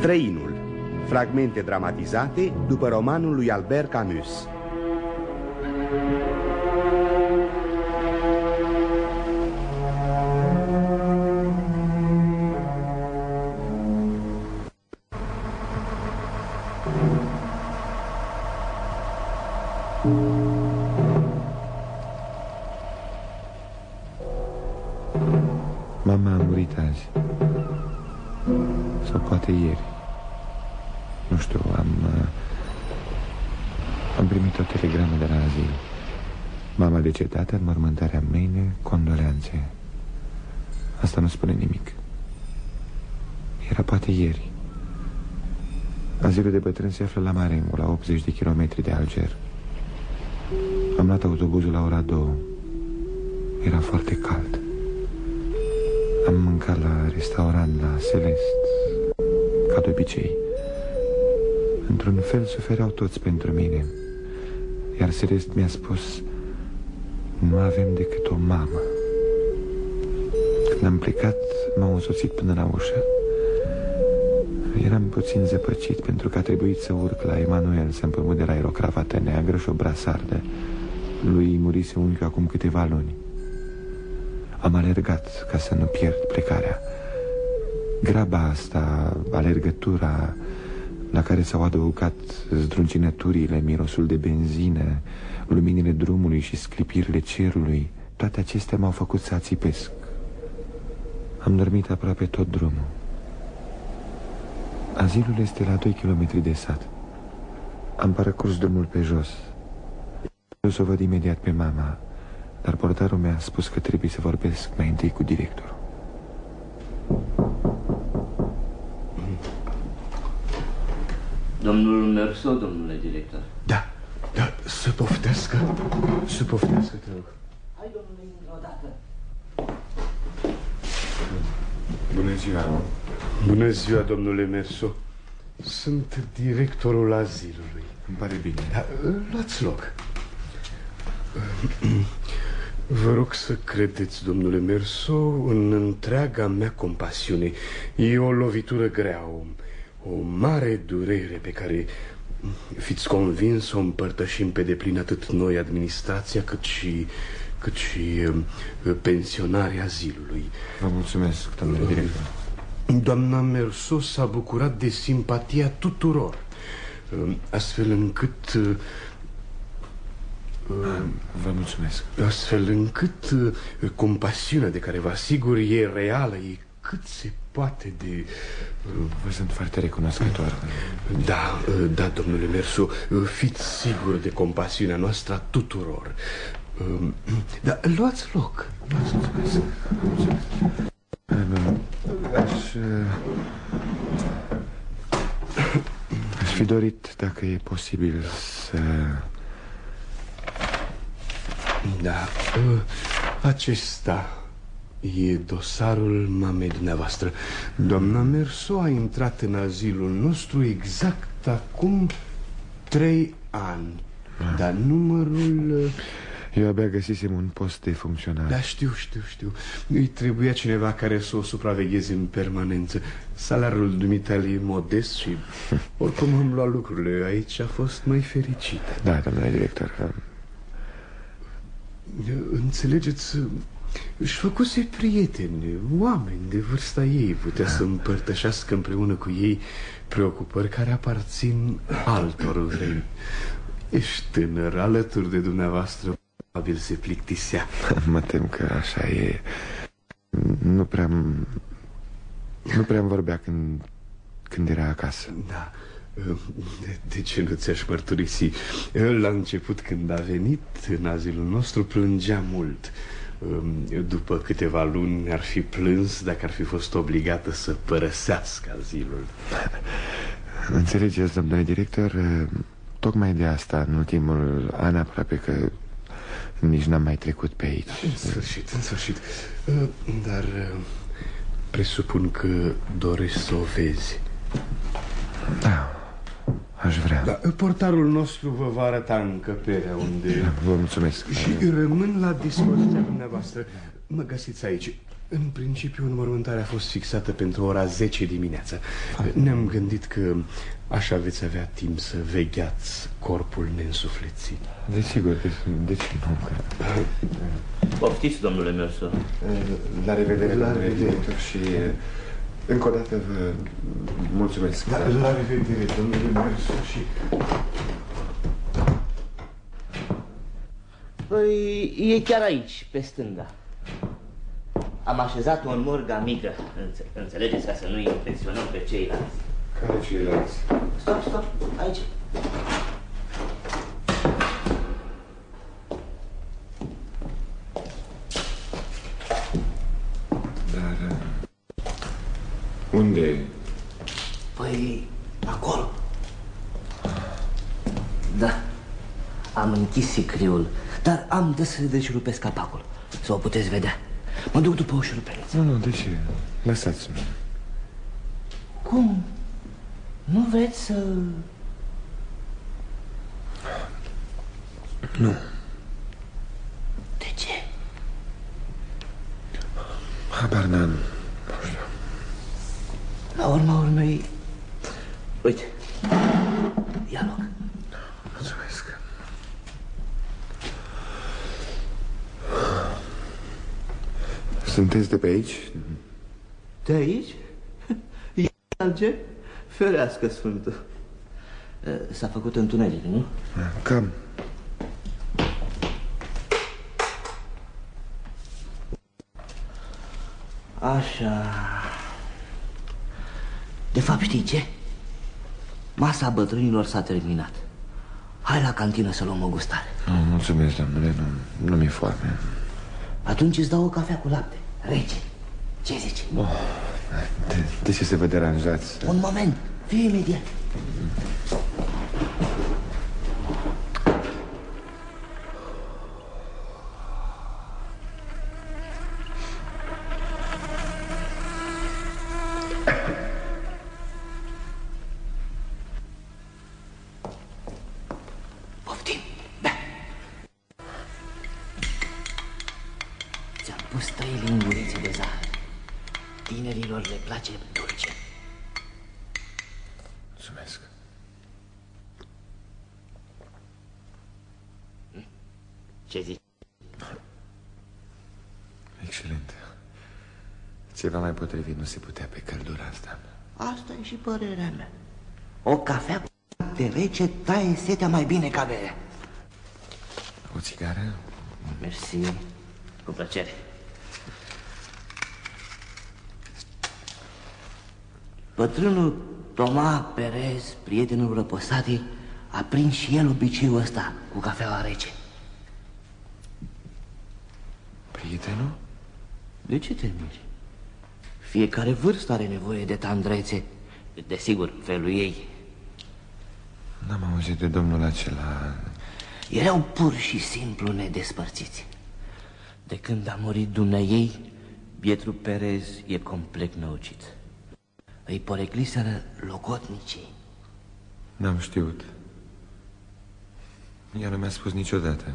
Străinul. Fragmente dramatizate după romanul lui Albert Camus Azilul de bătrân se află la Marengo, la 80 de kilometri de Alger. Am luat autobuzul la ora 2 Era foarte cald. Am mâncat la restaurant la Celest Ca de obicei. Într-un fel sufereau toți pentru mine. Iar Celest mi-a spus Nu avem decât o mamă. Când am plecat M-au însoțit până la ușă Eram puțin zăpăcit Pentru că a trebuit să urc la Emanuel Să împrumut de la el o cravată neagră și o brasardă. Lui murise unchiul acum câteva luni. Am alergat ca să nu pierd plecarea. Graba asta, alergătura La care s-au adăugat zdruncinăturile Mirosul de benzină Luminile drumului și sclipirile cerului Toate acestea m-au făcut să ațipesc. Am dormit aproape tot drumul Azilul este la 2 km de sat. Am parcurs drumul pe jos. Eu să o văd imediat pe mama dar portarul mi-a spus că trebuie să vorbesc mai întâi cu directorul. Domnul Merso, domnule director. Da, da, să poftească Să poftească, te rog. Hai, domnule, intră odată Bună ziua Bună ziua, domnule Merso Sunt directorul azilului Îmi pare bine da, Luați loc Vă rog să credeți, domnule Merso, în întreaga mea compasiune. E o lovitură grea, o, o mare durere pe care fiți convins o împărtășim pe deplin atât noi, administrația, cât și, cât și uh, pensionarii azilului. Vă mulțumesc, domnule director. Doamna Merso s-a bucurat de simpatia tuturor, uh, astfel încât uh, Vă mulțumesc. Astfel încât uh, compasiunea de care vă asigur e reală, e cât se poate de... Uh, vă sunt foarte recunoscător. Da, uh, da, domnule Mersu, fiți sigur de compasiunea noastră a tuturor. Um, Da, luați loc. Luați loc Aș... Aș fi dorit, dacă e posibil, să da, ă, acesta e dosarul mamei dumneavoastră Doamna Merso a intrat în azilul nostru exact acum trei ani ah. Dar numărul... Ă, Eu abia găsisem un post de funcționar. Da, știu, știu, știu. Îi trebuia cineva care să o supravegheze în permanență. Salariul dumitale e modest și oricum am luat lucrurile. Aici a fost mai fericit Da, domnule director Înțelegeți, își făcuse prieteni, oameni de vârsta ei Putea da. să împărtășească împreună cu ei preocupări care aparțin altor vremi Ești tânăr, alături de dumneavoastră, probabil se plictisea. Mă tem că așa e. Nu prea Nu prea vorbea când, când era acasă. Da. De ce nu ți-aș mărturisi? La început când a venit în azilul nostru plângea mult. După câteva luni ar fi plâns dacă ar fi fost obligată să părăsească azilul. Înțelegeți, domnule director, tocmai de asta în ultimul an aproape că nici n-am mai trecut pe aici. În sfârșit, în sfârșit. Dar presupun că dorești să o vezi. Da aș vrea. Da, Portarul nostru vă va arăta încăperea unde... Da, vă mulțumesc. Și rămân la dispoziția dumneavoastră. Mă găsiți aici. În principiu, înmormântarea a fost fixată pentru ora 10 dimineața. Ne-am gândit că așa veți avea timp să vegheați corpul neînsuflețit. Desigur, de, de ce nu? Poftiți, domnule Merso. La revedere, la revedere și încă o dată vă mulțumesc. Da, la revedere, domnule Merso și... Păi, e chiar aici, pe stânga. Am așezat-o în morga mică, înțelegeți, ca să nu impresionăm pe ceilalți. Care ceilalți? Stop, stop, aici. Dar... Uh, unde? Păi, acolo. Da. Am închis sicriul, dar am de să pe capacul, să o puteți vedea. Mă duc după o șurupeliță. Nu, nu, de ce? Lăsați-mă. Cum? Nu vreți să... Nu. De ce? Habar n-am. La urma urmei... Uite, ia loc. Sunteți de pe aici? De aici? E alge? Ferească Sfântul. S-a făcut întuneric, nu? Cam. Așa... De fapt, știi ce? Masa bătrânilor s-a terminat. Hai la cantină să luăm o gustare. Nu, mulțumesc, domnule, nu, nu mi-e foame. Atunci îți dau o cafea cu lapte, rece. Ce zici? Oh, de, de ce să vă deranjați? Un moment, fii imediat. Ceva potrivit nu se putea pe căldura asta. Asta e și părerea mea. O cafea de rece taie setea mai bine ca bere. O țigară? Mersi. Cu plăcere. Bătrânul Toma Perez, prietenul răposatii, a prins și el obiceiul ăsta cu cafeaua rece. Prietenul? De ce te miri? Fiecare vârstă are nevoie de tandrețe. Desigur, felul ei. N-am auzit de domnul acela. Erau pur și simplu nedespărțiți. De când a murit dumneiei, Pietru Perez e complet năucit. Îi porecliseră logotnicii. N-am știut. Ea nu mi-a spus niciodată.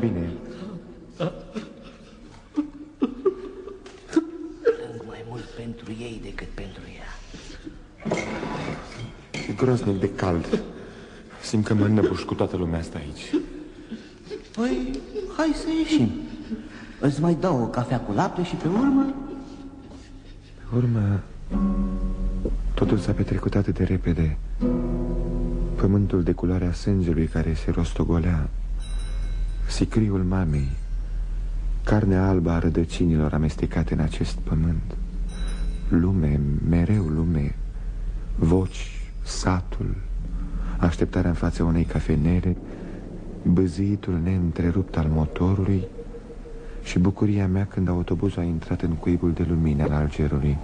privei. groaznic de cald. Simt că mă înnăbuș cu toată lumea asta aici. Păi, hai să ieșim. Îți mai dau o cafea cu lapte și pe urmă... Pe urmă, totul s-a petrecut atât de repede. Pământul de culoarea sângelui care se rostogolea. Sicriul mamei Carnea albă a rădăcinilor amestecate în acest pământ. Lume, mereu lume Voci, satul Așteptarea în fața unei cafenere Băzâitul neîntrerupt al motorului Și bucuria mea când autobuzul a intrat în cuibul de lumină al algerului.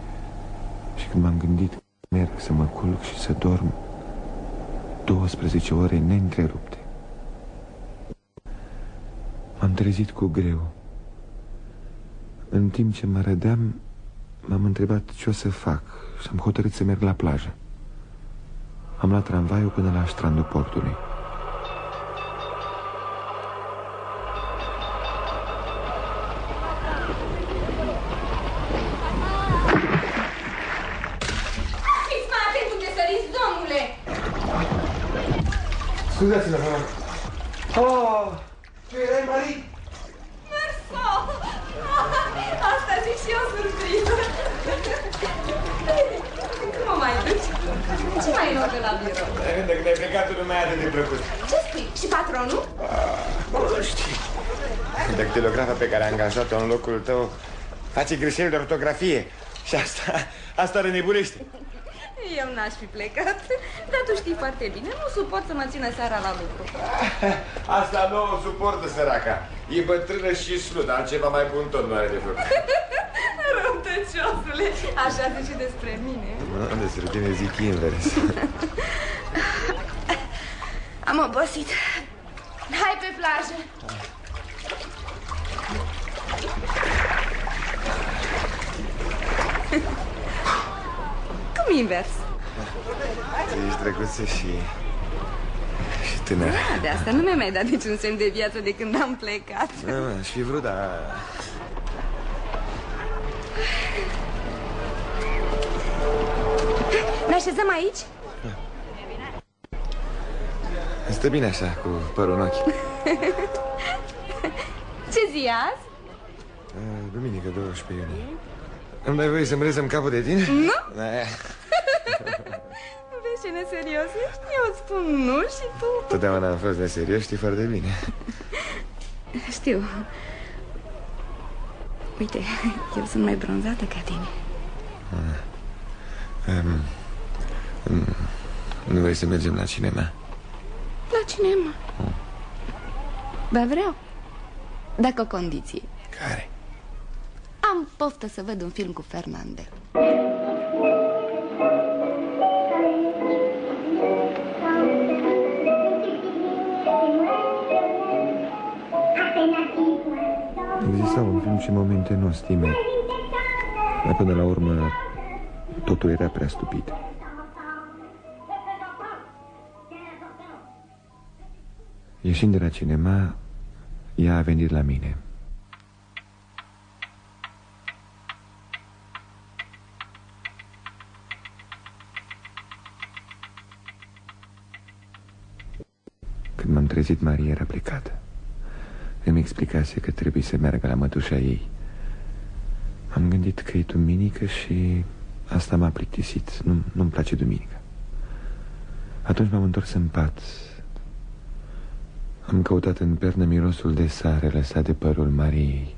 Și când m-am gândit Merg să mă culc și să dorm 12 ore neîntrerupte. M-am trezit cu greu. În timp ce mă rădeam M-am întrebat ce o să fac Și am hotărât să merg la plajă. Am luat tramvaiul până la strandul portului Scuzați-mă, mă. Oh, tu erai Marie? Merso! Asta zic și eu surpriză. Cum mă mai duci? Ce mai e în ordine la birou? Dacă ne-ai plecat, nu mai atât de plăcut. Ce spui? Și patronul? Nu știi. Dactilografa pe care a angajat-o în locul tău face greșeli de ortografie. Și asta, asta renebunește. Eu n-aș fi plecat, dar tu știi foarte bine, nu suport să mă țină seara la lucru. Asta nu o suportă, săraca. E bătrână și sludă, altceva mai bun tot nu are de făcut. Răutăciosule, așa zici și despre mine. Nu, despre tine zic invers. Am obosit. Hai pe plajă. Cum invers? Ești drăguță și... și tânără. Da, de asta nu mi-ai mai dat niciun semn de viață de când am plecat. Da, aș fi vrut, dar... Ne așezăm aici? Stă bine așa, cu părul în ochi. Ce zi azi? Duminică 12 iunie. Îmi dai voie să-mi rezăm capul de tine? Nu? Da. Vezi ce neserios ești? Eu îți spun nu și tu... Totdeauna am fost neserios, știi foarte bine. Știu. Uite, eu sunt mai bronzată ca tine. Um, um, nu vrei să mergem la cinema? La cinema. Ba vreau. Dacă o condiție. Care? Am poftă să văd un film cu Fernandel. Exista un film și momente nostime Dar până la urmă Totul era prea stupid Ieșind de la cinema Ea a venit la mine Când m-am trezit, Maria era plecată. Îmi explicase că trebuie să meargă la mătușa ei. Am gândit că e duminică și asta m-a plictisit. Nu, Nu-mi place duminica. Atunci m-am întors în pat. Am căutat în pernă mirosul de sare lăsat de părul Mariei.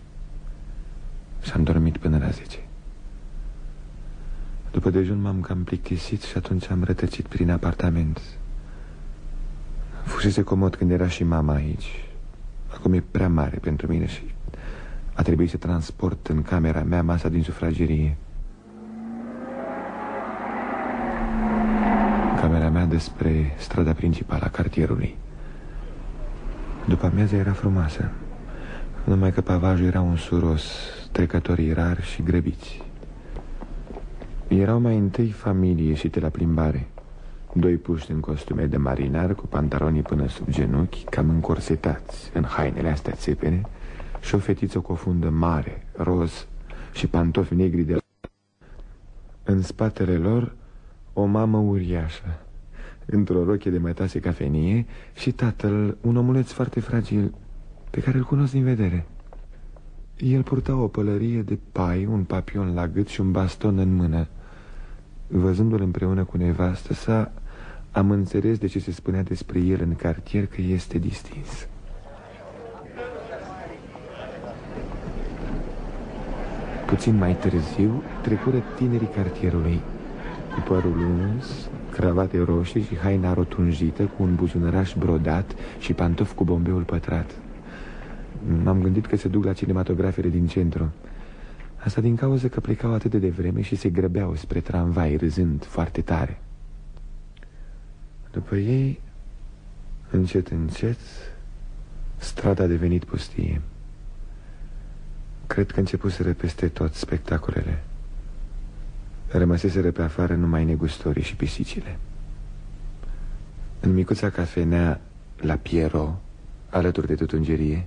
Și am dormit până la zece. După dejun m-am cam plictisit și atunci am rătăcit prin apartament Fusese comod când era și mama aici. Acum e prea mare pentru mine și a trebuit să transport în camera mea masa din sufragerie. Camera mea despre strada principală a cartierului. După amiază era frumoasă. Numai că pavajul era un suros Trecătorii rari și grăbiți. Erau mai întâi familie ieșite la plimbare Doi puști în costume de marinar Cu pantalonii până sub genunchi Cam încorsetați în hainele astea țepene Și o fetiță cu o fundă mare, roz Și pantofi negri de la... În spatele lor O mamă uriașă Într-o roche de mătase cafenie Și tatăl, un omuleț foarte fragil Pe care îl cunosc din vedere. El purta o pălărie de pai Un papion la gât și un baston în mână. Văzându-l împreună cu nevastă sa, am înțeles de ce se spunea despre el în cartier că este distins. Puțin mai târziu trecură tinerii cartierului cu părul uns, cravate roșii și haina rotunjită cu un buzunăraș brodat și pantofi cu bombeul pătrat. M-am gândit că se duc la cinematografele din centru. Asta din cauza că plecau atât de devreme și se grăbeau spre tramvai, râzând foarte tare. După ei, încet, încet, strada a devenit pustie. Cred că începuseră peste tot spectacolele. Rămăseseră pe afară numai negustorii și pisicile. În micuța cafenea la Piero, alături de tutungerie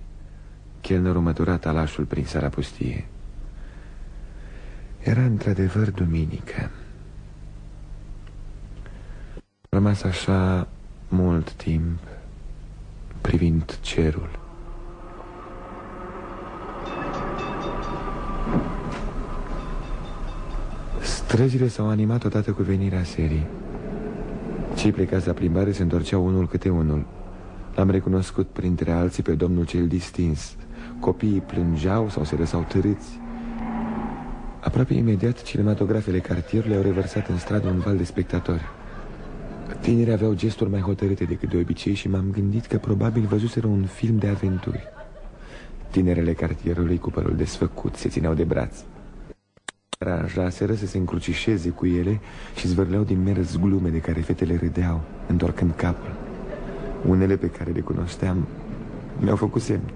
Chelnerul mătura talașul prin sara pustie. Era într-adevăr duminică Rămas așa mult timp privind cerul. Străzile s-au animat odată cu venirea serii. Cei plecați la plimbare se întorceau unul câte unul. L-am recunoscut printre alții pe domnul cel distins. Copiii plângeau sau se lăsau târâți. Aproape imediat, cinematografele cartierului au revărsat în stradă un val de spectatori Tinerii aveau gesturi mai hotărâte decât de obicei și m-am gândit că probabil văzuseră un film de aventuri Tinerele cartierului cu părul desfăcut se țineau de braț Aranjaseră să se încrucișeze cu ele și zvârleau din mers glume de care fetele râdeau, întorcând capul. Unele pe care le cunoșteam mi-au făcut semn.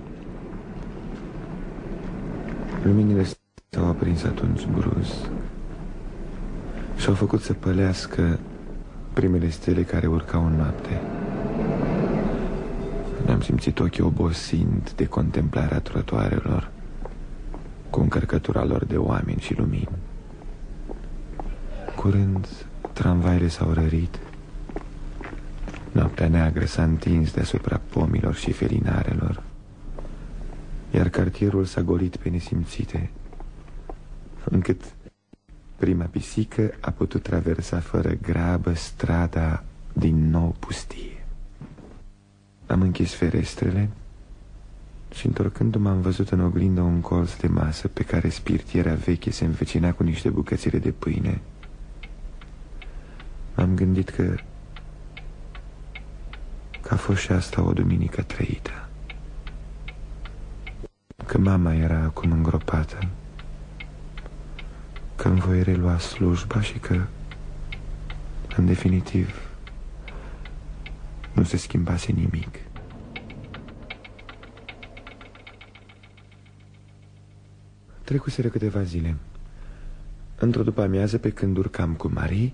Luminile s-au aprins atunci brusc și au făcut să pălească primele stele care urcau în noapte. Mi-am simțit ochii obosind de contemplarea trotuarelor cu încărcătura lor de oameni și lumini. Curând, tramvaile s-au rărit. Noaptea neagră s-a întins deasupra pomilor și felinarelor, iar cartierul s-a golit pe nesimțite, încât prima pisică a putut traversa fără grabă strada din nou pustie. Am închis ferestrele și întorcându-mă am văzut în oglindă un colț de masă Pe care spirtiera veche se învecina cu niște bucățile de pâine. M-am gândit că Că a fost și asta o duminică trăită. Că mama era acum îngropată Că îmi voi relua slujba și că În definitiv Nu se schimbase nimic. Trecuseră câteva zile. Într-o după amiază, pe când urcam cu Marie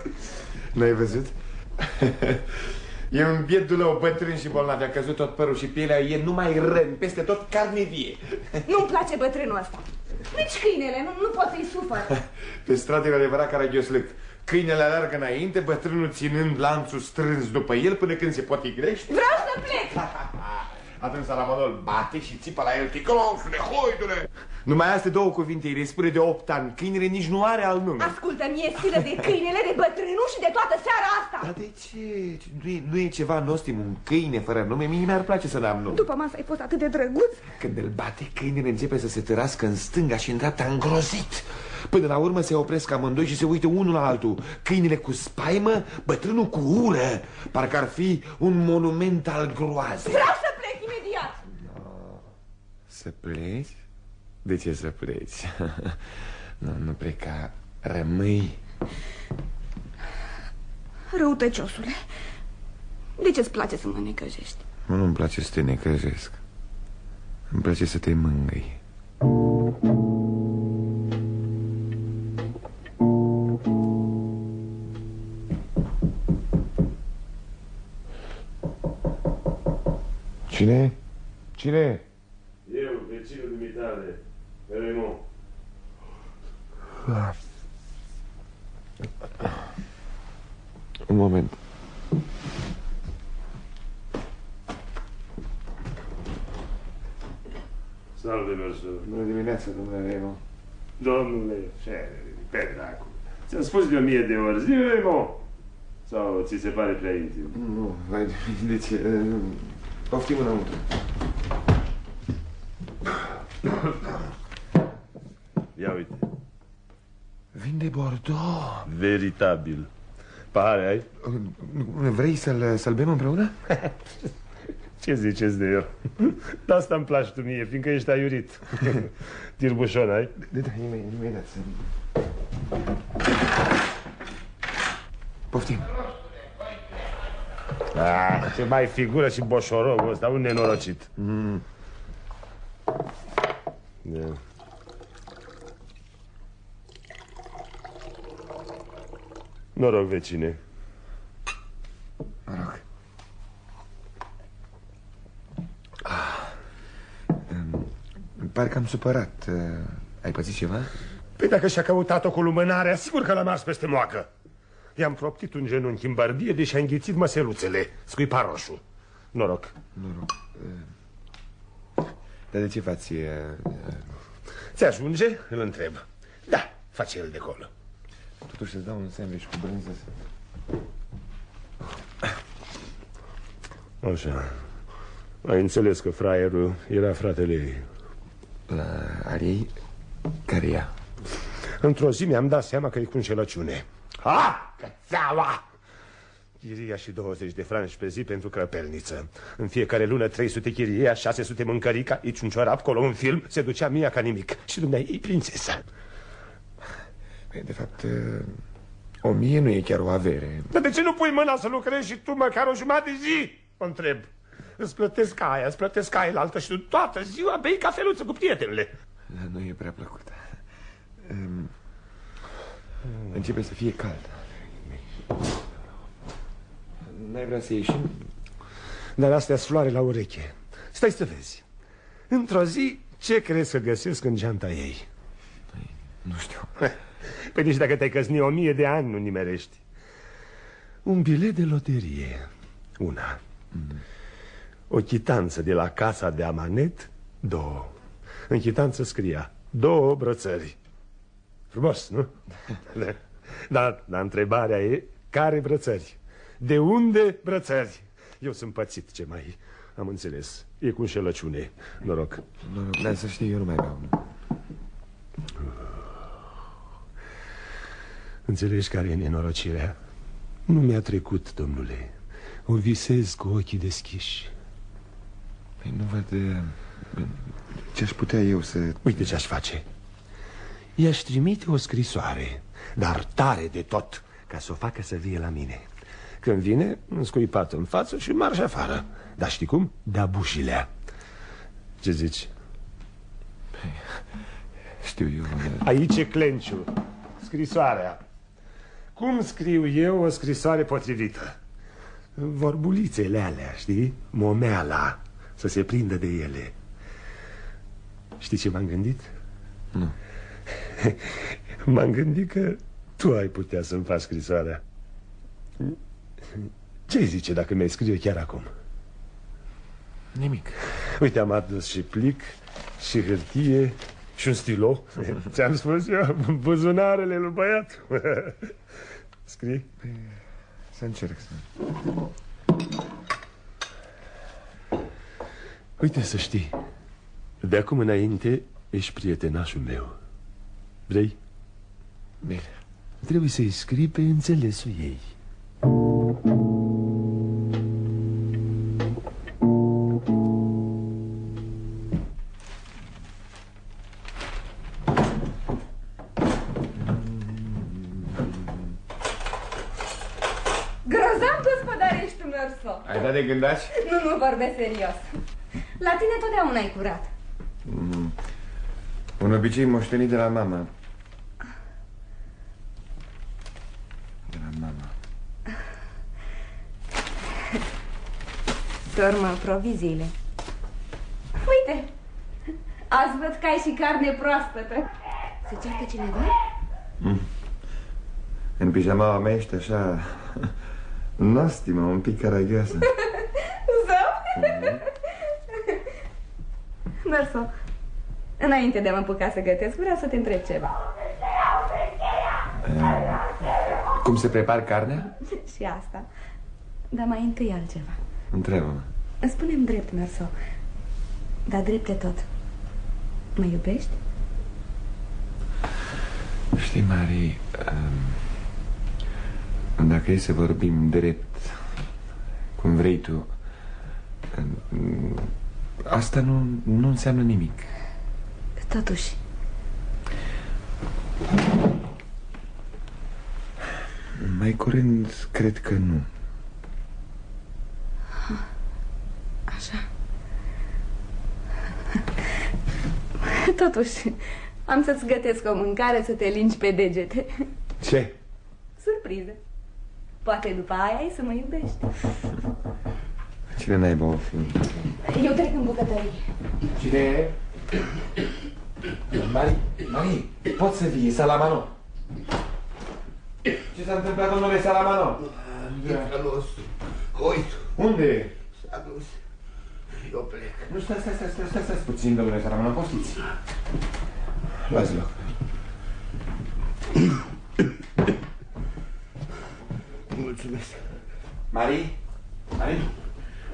N-ai văzut? E un biet dulău bătrân și bolnav, a căzut tot părul și pielea e numai răni, peste tot carne vie. Nu-mi place bătrânul ăsta. Nici câinele, nu, nu pot să-i sufăr. Pe stradă e adevărat caragioslâc. Câinele alergă înainte, bătrânul ținând lanțul strâns după el până când se potigrește. Vreau să plec. Atunci Salamanol bate și țipă la el Ticlonfule, hoidule! Numai astea două cuvinte îi răspune de opt ani. Câinele nici nu are al nume. Ascultă, mie silă de câinele, de bătrânul și de toată seara asta. Dar de ce? Nu e, nu e ceva nostim, un câine fără nume? Mie mi-ar place să n-am nume. După masă ai fost atât de drăguț. Când îl bate, câinele începe să se tărască în stânga și în dreapta îngrozit. Până la urmă se opresc amândoi și se uită unul la altul. Câinele cu spaimă, bătrânul cu ură. Parcă ar fi un monument al groazei. Vreau să plec imediat. Să pleci? De ce să pleci? nu, nu pleca, rămâi Răutăciosule, de ce-ți place să mă necăjești? Nu, nu-mi place să te necăjesc Îmi place să te mângâi Cine? Cine? Eu, vecinul dumitale, Raymond. Un moment. Salve, Mersu. Bună dimineața, domnule Raymond. Domnule, ce repede acum. Ți-am spus de o mie de ori, zi, Raymond. Sau ți se pare prea intim? Nu, vai de de ce? uh, Poftim înăuntru. Ia uite, Vin de Bordeaux. veritabil. Pahare ai? Vrei să-l să bem împreună? Ce ziceți de eu? De asta îmi place tu mie, fiindcă ești aiurit. Tirbușon ai? Da, da, imediat, imediat să... Poftim. Ah, ce mai figură și boșorogul ăsta, un nenorocit. Mm. Da. Noroc, vecine. Mă rog. Îmi pare că am supărat. Uh, Ai pățit ceva? Păi dacă și-a căutat-o cu lumânarea, sigur că l-a mars peste moacă. I-am proptit un genunchi în bărbie, deși a înghițit măseluțele, scuipa roșu. Noroc. Noroc. Uh, Dar de ce faci? uh, uh, Ți ajunge? Îl întreb. Da, face el de acolo. Totuși să-ți dau un sandwich cu brânză. Așa. Ai înțeles că fraierul era fratele ei. La Ariei? Care ea? Într-o zi mi-am dat seama că e cu înșelăciune. Ha! Cățeaua! Chiria și 20 de franci pe zi pentru crăpelniță. În fiecare lună 300 chiria, 600 mâncărica, aici un ciorap, colo un film, se ducea mia ca nimic. Și dumneai, prințesa. Păi, de fapt, uh, o mie nu e chiar o avere. Dar de ce nu pui mâna să lucrezi și tu măcar o jumătate de zi? O întreb. Îți plătesc aia, îți plătesc aia la altă și tu toată ziua bei cafeluță cu prietenele. Dar nu e prea plăcut. Um, începe să fie cald. N-ai vrea să ieșim? Dar astea sunt floare la ureche. Stai să vezi. Într-o zi, ce crezi că găsesc în geanta ei? Nu știu. Păi nici dacă te-ai căsni o mie de ani nu nimerești. Un bilet de loterie. Una. O chitanță de la casa de amanet. Două. În chitanță scria două brățări. Frumos, nu? Da. Dar, dar întrebarea e care brățări? De unde brățări? Eu sunt pățit ce mai am înțeles. E cu înșelăciune. Noroc. Noroc, dar să știi, eu nu mai beau. Înțelegi care e nenorocirea? Nu mi-a trecut, domnule. O visez cu ochii deschiși. Păi nu văd uh, ce aș putea eu să... Uite ce aș face. I-aș trimite o scrisoare, dar tare de tot, ca să o facă să vie la mine. Când vine, înscuipat în față și marș afară. Dar știi cum? Da bușilea. Ce zici? Știu eu... uh, Aici e clenciu. Scrisoarea. Cum scriu eu o scrisoare potrivită? Vorbulițele alea, știi? Momeala. Să se prindă de ele. Știi ce m-am gândit? Nu. M-am gândit că tu ai putea să-mi faci scrisoarea. Ce zice dacă mi-ai scrie chiar acum? Nimic. Uite, am adus și plic, și hârtie, și un stilo. Ți-am spus eu, buzunarele lui băiat. Scrii? Să încerc să... Uite să știi, de acum înainte ești prietenașul meu. Vrei? Bine. Trebuie să-i scrii pe înțelesul ei. Ai dat de gândaci? Nu, nu vorbesc serios. La tine totdeauna e curat. Un obicei moștenit de la mama. De la mama. Pe urmă, proviziile. Uite, azi văd că ai și carne proaspătă. Se ceartă cineva? În pijamaua mea ești așa... Nostimă, un pic caragioasă Merso, înainte de a mă apuca să gătesc, vreau să te întreb ceva. Cum se prepar carnea? Și asta. Dar mai întâi altceva. Întreabă-mă Spune-mi drept, Merso. Dar drept de tot. Mă iubești? Știi, Mari, um, dacă e să vorbim drept, cum vrei tu, um, asta nu, nu înseamnă nimic. Totuși, Mai curând, cred că nu. așa. Totuși, am să-ți gătesc o mâncare să te lingi pe degete. Ce? Surpriză. Poate după aia ai să mă iubești. Cine naiba o fi? Eu trec în bucătărie. Cine e? Mari, Mari, poți să vii, Salamano Ce s-a întâmplat, domnule Salamano? Nicălos, uite, Unde? s-a dus. Eu plec. Nu, stai, stai, stai, stai, stai, stai puțin, domnule Salamano, poftiți Luați loc Mulțumesc. Mari? Mari?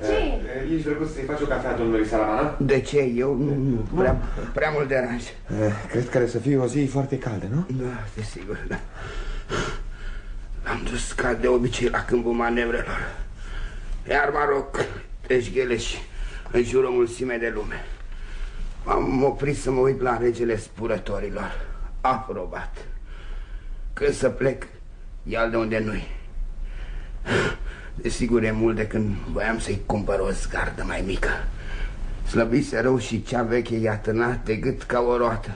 Ce? Eh, Ești drăguț să-i faci o cafea domnului Salamano? De ce? Eu nu, nu prea, prea mult deranj. Eh, Cred că are să fie o zi foarte caldă, nu? Da, desigur, da. Am dus ca de obicei la câmpul manevrelor. Iar mă rog, teșghele și în jurul mulțime de lume. M-am oprit să mă uit la regele spurătorilor. Aprobat. Când să plec, iar de unde nu-i. Desigur, e mult de când voiam să-i cumpăr o zgardă mai mică. Slăbise rău și cea veche i-a tânat de gât ca o roată.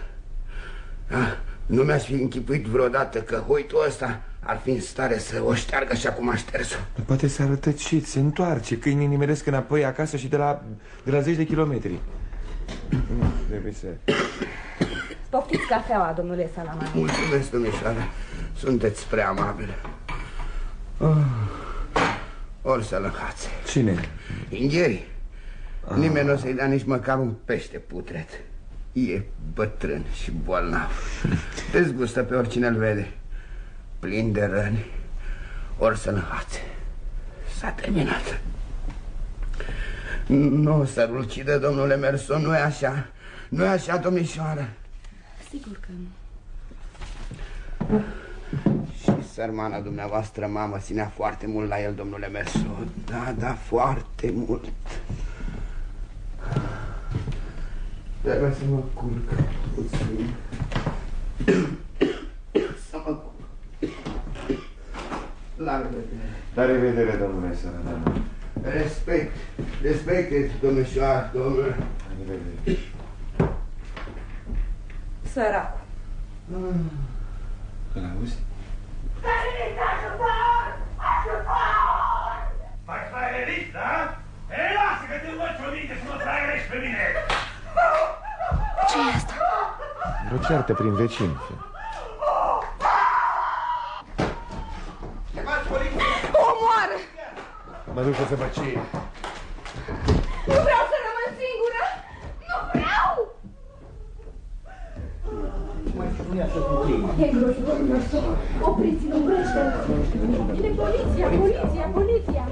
Ah, nu mi-aș fi închipuit vreodată că hoitul ăsta ar fi în stare să o șteargă așa cum a șters-o. Dar Poate s-a rătăcit, se întoarce Câinii nimeresc înapoi acasă și de la, de la zeci de kilometri Trebuie să... Poftiți cafeaua, domnule Salaman. Mulțumesc, domnișoară. Sunteți prea amabil. Oh. Ori să lăcați. Cine? Ingheri. Nimeni nu o să-i dea nici măcar un pește putret. E bătrân și bolnav. Dezgustă pe oricine îl vede. Plin de răni. Ori să lăcați. S-a terminat. Nu o să-l ucidă, domnule Merson, nu e așa. Nu e așa, domnișoară. Sigur că nu. Și sărmana dumneavoastră, mamă, ținea foarte mult la el, domnule Merso. Da, da, foarte mult. Trebuie să mă culc puțin. Să mă culc. La revedere. La revedere, domnule Salamano Respect, respect, domnișoară, domnule. La revedere Săracu. Îl auzi? Mai fraierist, da? Ei, lasă că te învăț o minte să mă fraierești pe mine! ce e asta? Vreo ceartă prin vecini Omoară! Mă duc să fac ce Nu vreau să rămân singură! Nu vreau! E grozitor, Merso. Opriți-l, oprește-l! E poliția, poliția, poliția!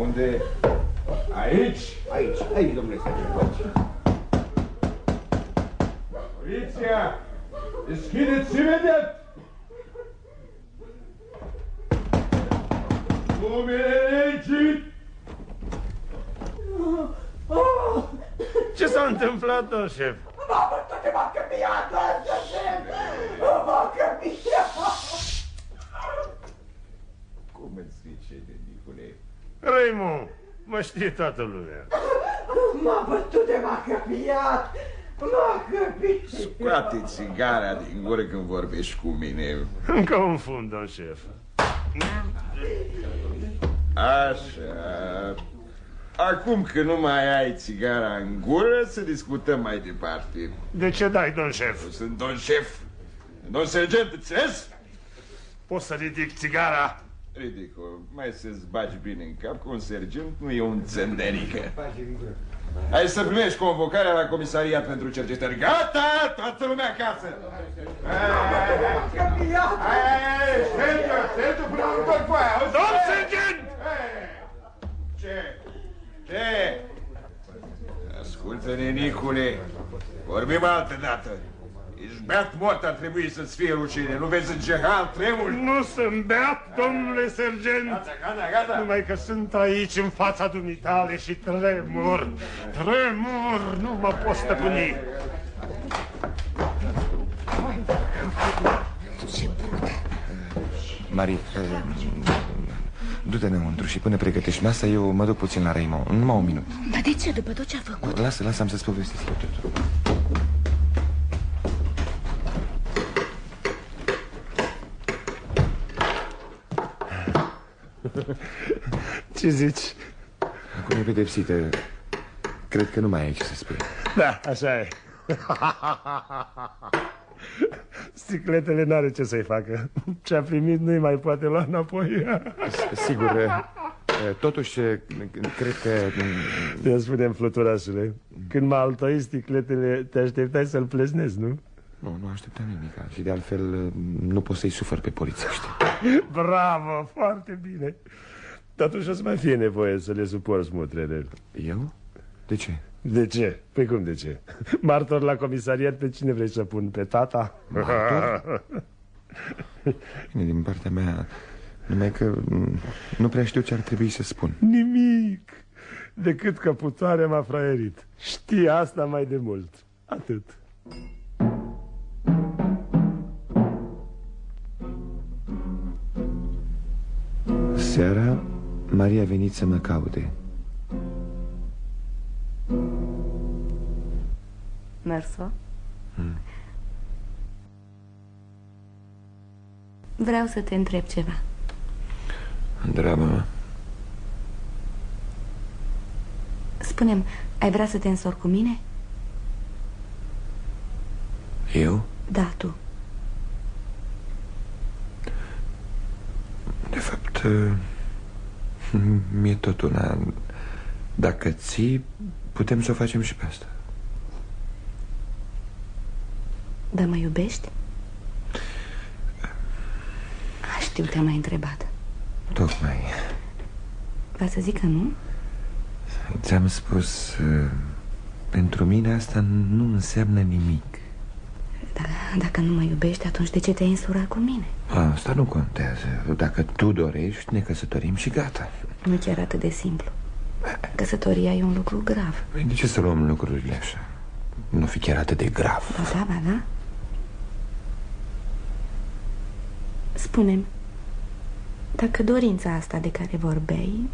Unde? Aici? Aici, aici, domnule sergent. Poliția! Deschideți imediat! Numele legii! Ce s-a întâmplat, domn șef? Cum îți zice, Nicule? Raimond, mă știe toată lumea. M-a bătut de m-a căpiat! Scoate țigara din gură când vorbești cu mine. Încă un fund, domn șef. Așa. Acum că nu mai ai țigara în gură, să discutăm mai departe. De ce dai, domn șef? Eu sunt domn șef. Domn sergent, înțeles? Poți să ridic țigara? Ridico, mai să-ți bagi bine în cap că un sergent nu e un țânderică. Hai să primești convocarea la comisariat pentru cercetări. Gata! Toată lumea acasă! Hai, Sergiu, Sergiu, până la urmă cu aia! auzi? Domn sergent! Ce? Ce? Ascultă, nenicule, vorbim altă dată. Ești beat mort, ar trebui să-ți fie rușine. Nu vezi în ce hal tremur? Nu sunt beat, domnule sergent. Gata, gata, gata. Numai că sunt aici în fața dumitale și tremur. Tremur, nu mă pot stăpâni. Mari, eh, du-te înăuntru și până pregătești masa, eu mă duc puțin la Raymond. Numai un minut. Dar de ce, după tot ce a făcut? Lasă, lasă, am să-ți povestesc eu totul. Ce zici? Acum e pedepsită. Cred că nu mai ai ce să spui. Da, așa e. Sticletele n-are ce să-i facă. Ce-a primit nu-i mai poate lua înapoi. Sigur, eh, totuși, eh, cred că... Te spunem, fluturașule, când m-a altoit sticletele, te așteptai să-l plesnezi, nu? Nu, nu așteptam nimic. Și de altfel, eh, nu pot să-i sufăr pe polițiști. Bravo, foarte bine. Totuși o să mai fie nevoie să le suporți mutrele. Eu? De ce? De ce? Păi cum de ce? Martor la comisariat pe cine vrei să pun? Pe tata? Martor? Bine, din partea mea, numai că mm, nu prea știu ce ar trebui să spun. Nimic. Decât că putoarea m-a fraierit. Știi asta mai de mult. Atât. Seara, Maria a venit să mă caute. Merso? Vreau să te întreb ceva. Întreabă-mă. Spune-mi, ai vrea să te însori cu mine? Eu? Da, tu. De fapt, mi-e tot una. Dacă ții, putem să o facem și pe asta. Dar mă iubești? Aș, știu, te-am mai întrebat. Tocmai. Va să zic că nu? Ți-am spus, uh, pentru mine asta nu înseamnă nimic. Dar dacă nu mă iubești, atunci de ce te-ai însurat cu mine? Asta nu contează. Dacă tu dorești, ne căsătorim și gata. Nu chiar atât de simplu. Căsătoria e un lucru grav. Păi De ce să luăm lucrurile așa? Nu fi chiar atât de grav. Ba da, ba da. Spune-mi, dacă dorința asta de care vorbeai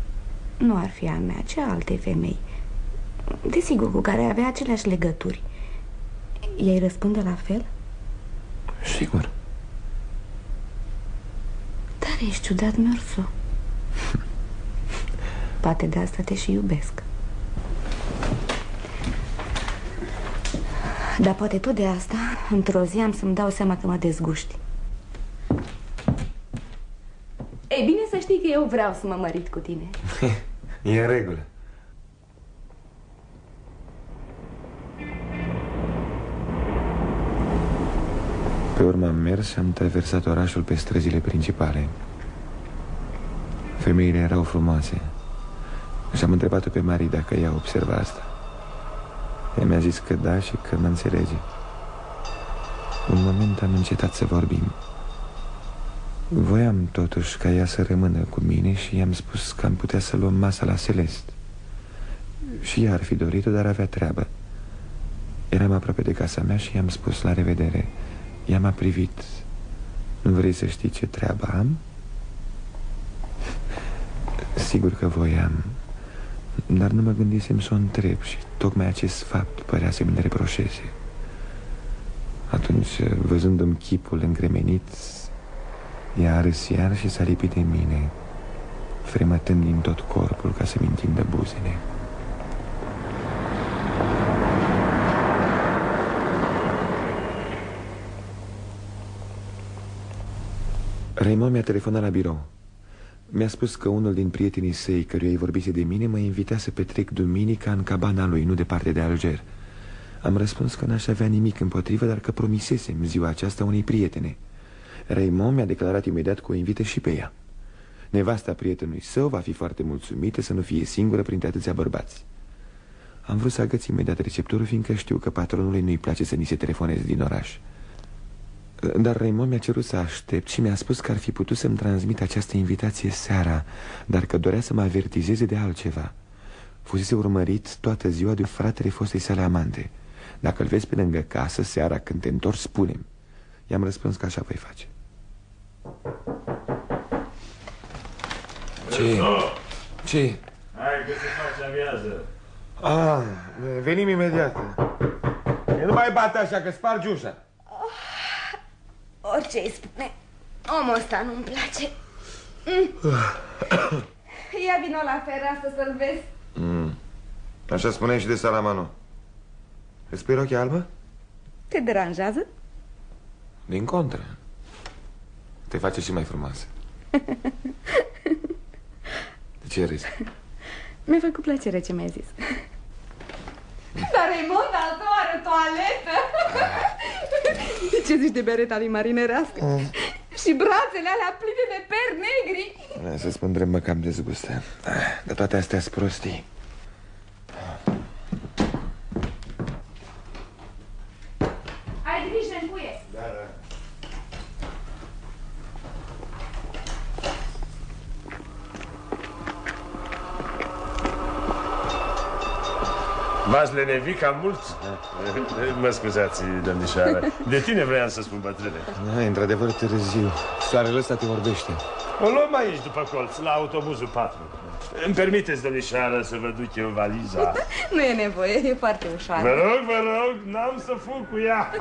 nu ar fi a mea, ce a altei femei, desigur cu care avea aceleași legături, ei răspunde la fel? Sigur. Dar ești ciudat, Merso. Poate de asta te și iubesc. Dar poate tot de asta, într-o zi am să-mi dau seama că mă dezguști. Ei bine să știi că eu vreau să mă mărit cu tine. E în regulă. Pe urmă am mers și am traversat orașul pe străzile principale. Femeile erau frumoase. Și am întrebat-o pe Marie dacă ea observa asta. Ea mi-a zis că da și că mă înțelege. Un moment am încetat să vorbim. Voiam totuși ca ea să rămână cu mine și i-am spus că am putea să luăm masa la Celest. Și ea ar fi dorit-o, dar avea treabă. Eram aproape de casa mea și i-am spus la revedere. Ea m-a privit. Nu vrei să știi ce treabă am? Sigur că voiam. Dar nu mă gândisem să o întreb și tocmai acest fapt părea să mi reproșeze Atunci, văzându-mi chipul încremenit, ea a râs iar și s-a lipit de mine Fremătând din tot corpul ca să-mi întindă buzele. Raymond mi-a telefonat la birou Mi-a spus că unul din prietenii săi căruia îi vorbise de mine Mă invita să petrec duminica în cabana lui, nu departe de Alger. Am răspuns că n-aș avea nimic împotrivă, dar că promisesem ziua aceasta unei prietene. Raymond mi-a declarat imediat că o invită și pe ea. Nevasta prietenului său va fi foarte mulțumită să nu fie singură printre atâția bărbați. Am vrut să agăț imediat receptorul, fiindcă știu că patronului nu-i place să ni se telefoneze din oraș dar Raymond mi-a cerut să aștept și mi-a spus că ar fi putut să-mi transmit această invitație seara Dar că dorea să mă avertizeze de altceva Fusese urmărit toată ziua de fratele fostei sale amante Dacă îl vezi pe lângă casă, seara când te întorci, spune-mi I-am răspuns că așa voi face Ce? Ce? Hai că se face amiază. Ah, venim imediat Nu mai bate așa că spargi ușa Orice îi spune, omul ăsta nu-mi place. Mm. Ia vino la fereastră să-l vezi. mm. Așa spuneai și de Salamano Îți pui rochia albă? Te deranjează? Din contră Te face și mai frumoasă De ce râzi? Mi-a făcut plăcere ce mi-ai zis. Dar Raymond al tău are toaletă. Ce zici de bereta lui marinerească? Mm. Și brațele alea pline de peri negri. Să spun mă cam dezgustă De toate astea sunt prostii Ai grijă în cuie. Da, da. V-ați lenevit cam mult? Mă scuzați, domnișoară. De tine vreau să spun, bătrâne. Da, într-adevăr târziu Soarele ăsta te vorbește O luăm aici după colț, la autobuzul 4. Îmi permiteți, domnișoară, să vă duc eu valiza? Nu e nevoie, e foarte ușoară. Vă rog, vă rog, n-am să fug cu ea.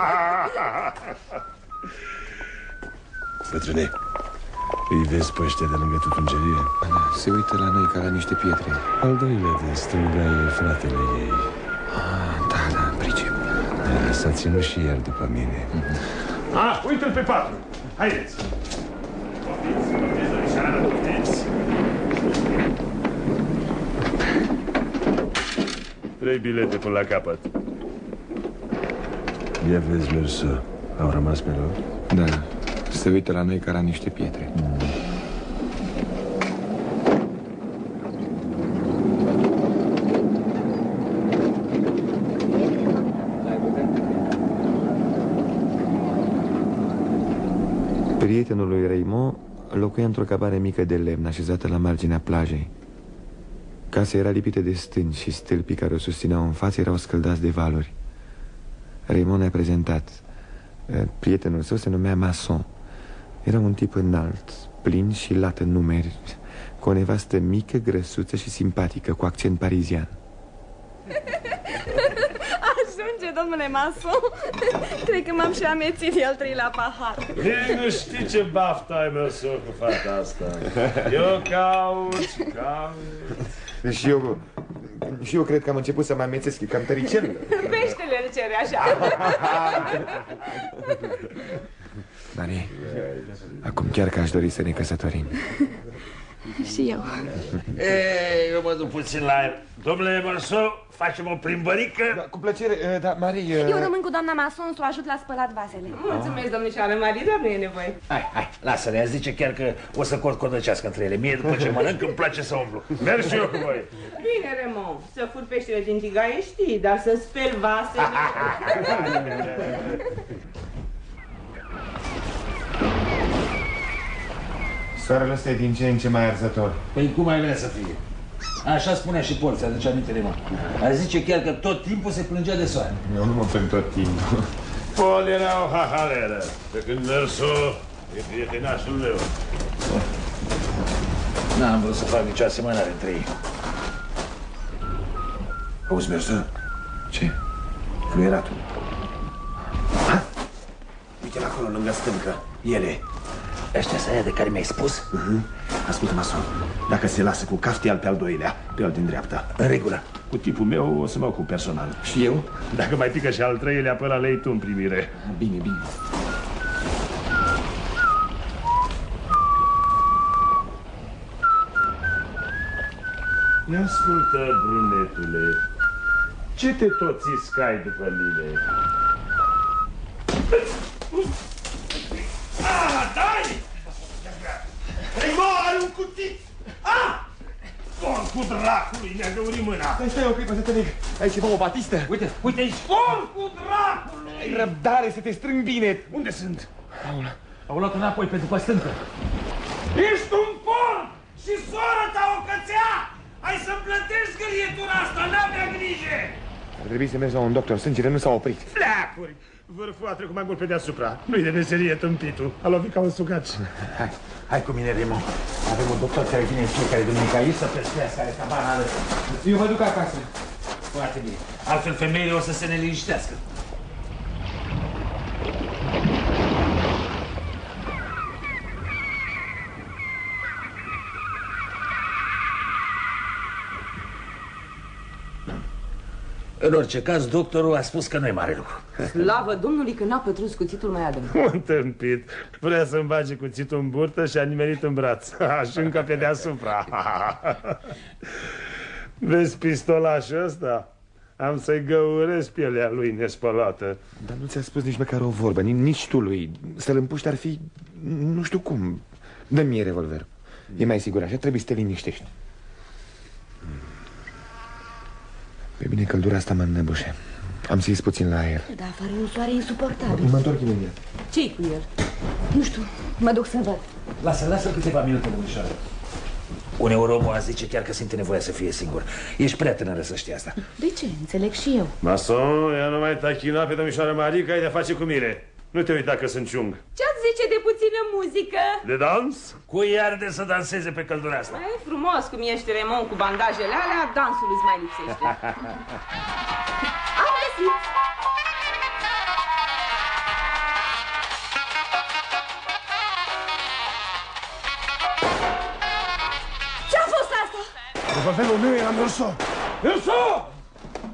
Bătrâne, îi vezi pe ăștia de lângă tutungerie? Se uită la noi ca la niște pietre Al doilea de stânga e fratele ei ah, Da, da, pricep S-a ținut și el după mine Ah, uite-l pe patru. Haideți. Poftiți, poftiți, domnișoară, poftiți. Trei bilete până la capăt. Ia vezi, Merso, au rămas pe loc? Da, se uită la noi ca la niște pietre Prietenul lui Raymond locuia într-o cabane mică de lemn așezată la marginea plajei. Casa era lipită de stânci și stâlpii care o susțineau în față erau scăldați de valuri. Raymond ne-a prezentat. Prietenul său se numea Masson. Era un tip înalt, plin și lat în numeri, cu o nevastă mică, grăsuță și simpatică, cu accent parizian. Ajunge, domnule Maso. Cred că m-am și amețit de al treilea pahar. Ei, nu știi ce baftă ai mers cu fata asta. Eu caut, caut. Și eu, și eu cred că am început să mă amețesc, e cam tăricel Peștele îl cere așa. Mari, acum chiar că aș dori să ne căsătorim Și eu Ei, eu mă duc puțin la el. Domnule Mărso, facem o plimbărică? da, Cu plăcere, da, Marie... Eu rămân cu doamna Mason să o ajut la spălat vasele Mulțumesc, domnișoară Marie, dar nu e nevoie. Hai, hai, lasă-le, ea zice chiar că o să codăcească între ele. Mie după ce mănânc îmi place să umblu. Merg și eu cu voi. Bine, Remo, să fur peștele din tigaie știi, dar să speli vasele... Soarele ăsta e din ce în ce mai arzător Păi cum ai vrea să fie? Așa spunea și Porția, aduce aminte de mă. A zice chiar că tot timpul se plângea de soare. Eu nu mă plâng tot timpul Pol era o hahaleră. De când Merso e prietenașul meu. N-am vrut să fac nicio asemănare între ei. Auzi, Merso? Ce? Fluieratul. Ha? Uite-l acolo, lângă stâncă. Ele. Ăștia să de care mi-ai spus? Uh-huh. Ascultă, Mason. Dacă se lasă cu caftial pe al doilea, pe al din dreapta. În regulă. Cu tipul meu o să mă ocup personal. Și eu? Dacă mai pică și al treilea, pe ăla le tu în primire. Bine, bine. Ia ascultă, brunetule. Ce te tot țiscai după mine? Ah, dai! Ei, mă, are un cutit! Ah! Porc cu dracului, mi-a găurit mâna! Stai, stai o clipă să te leg. Ai ceva, o batistă? Uite, uite aici! Porc cu dracului! Ai răbdare să te strâng bine. Unde sunt? Au, au luat înapoi pe după stâncă. Ești un porc și sora ta o cățea! Ai să-mi plătești gârietura asta, n-avea grijă! Ar trebui să mergi la un doctor, sângele nu s-a oprit. Fleacuri! Vârful a trecut mai mult pe deasupra. Nu-i de meserie tâmpitul. A lovit ca un sucaci. Hai, hai cu mine, Remo. Avem un doctor care vine în fiecare duminică aici să pescuiască, are cabană. Eu mă duc acasă. Foarte bine. Altfel femeile o să se neliniștească. În orice caz, doctorul a spus că nu e mare lucru. Slavă Domnului că n-a pătruns cuțitul mai adânc. Un tâmpit. Vrea să-mi bage cuțitul în burtă și a nimerit în braț. Și încă pe deasupra. Vezi pistolașul ăsta? Am să-i găuresc pielea lui nespălată. Dar nu ți-a spus nici măcar o vorbă, nici, nici tu lui. Să-l împuști ar fi... nu știu cum. Dă-mi mie revolver. E mai sigur așa, trebuie să te liniștești. Pe bine, căldura asta mă înnăbușe. Am să ies puțin la aer. Da, afară e un soare insuportabil. Mă întorc imediat. Ce-i cu el? Nu știu, mă duc să văd. Lasă, lasă câteva minute, domnișoară. Uneori omul azi zice chiar că simte nevoia să fie singur. Ești prea tânără să știi asta. De ce? Înțeleg și eu. Mason, ea nu mai tachina pe domnișoara Marie, că ai de face cu mine. Nu te uita că sunt ciung. Ce-ați zice de puțină muzică? De dans? Cu iar de să danseze pe căldura asta. E frumos cum ești Remon cu bandajele alea, dansul îți mai lipsește. Am găsit! Ce-a fost asta? Revolverul meu era Merso. Elso!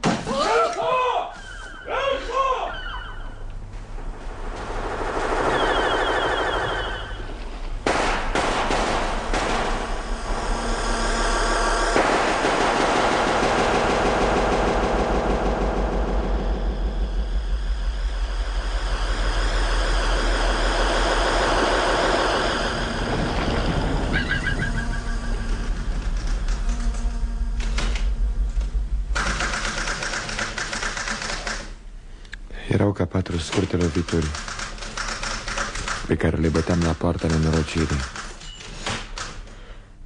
Elso! Elso! Erau ca patru scurte lovituri pe care le băteam la poarta nenorocirii.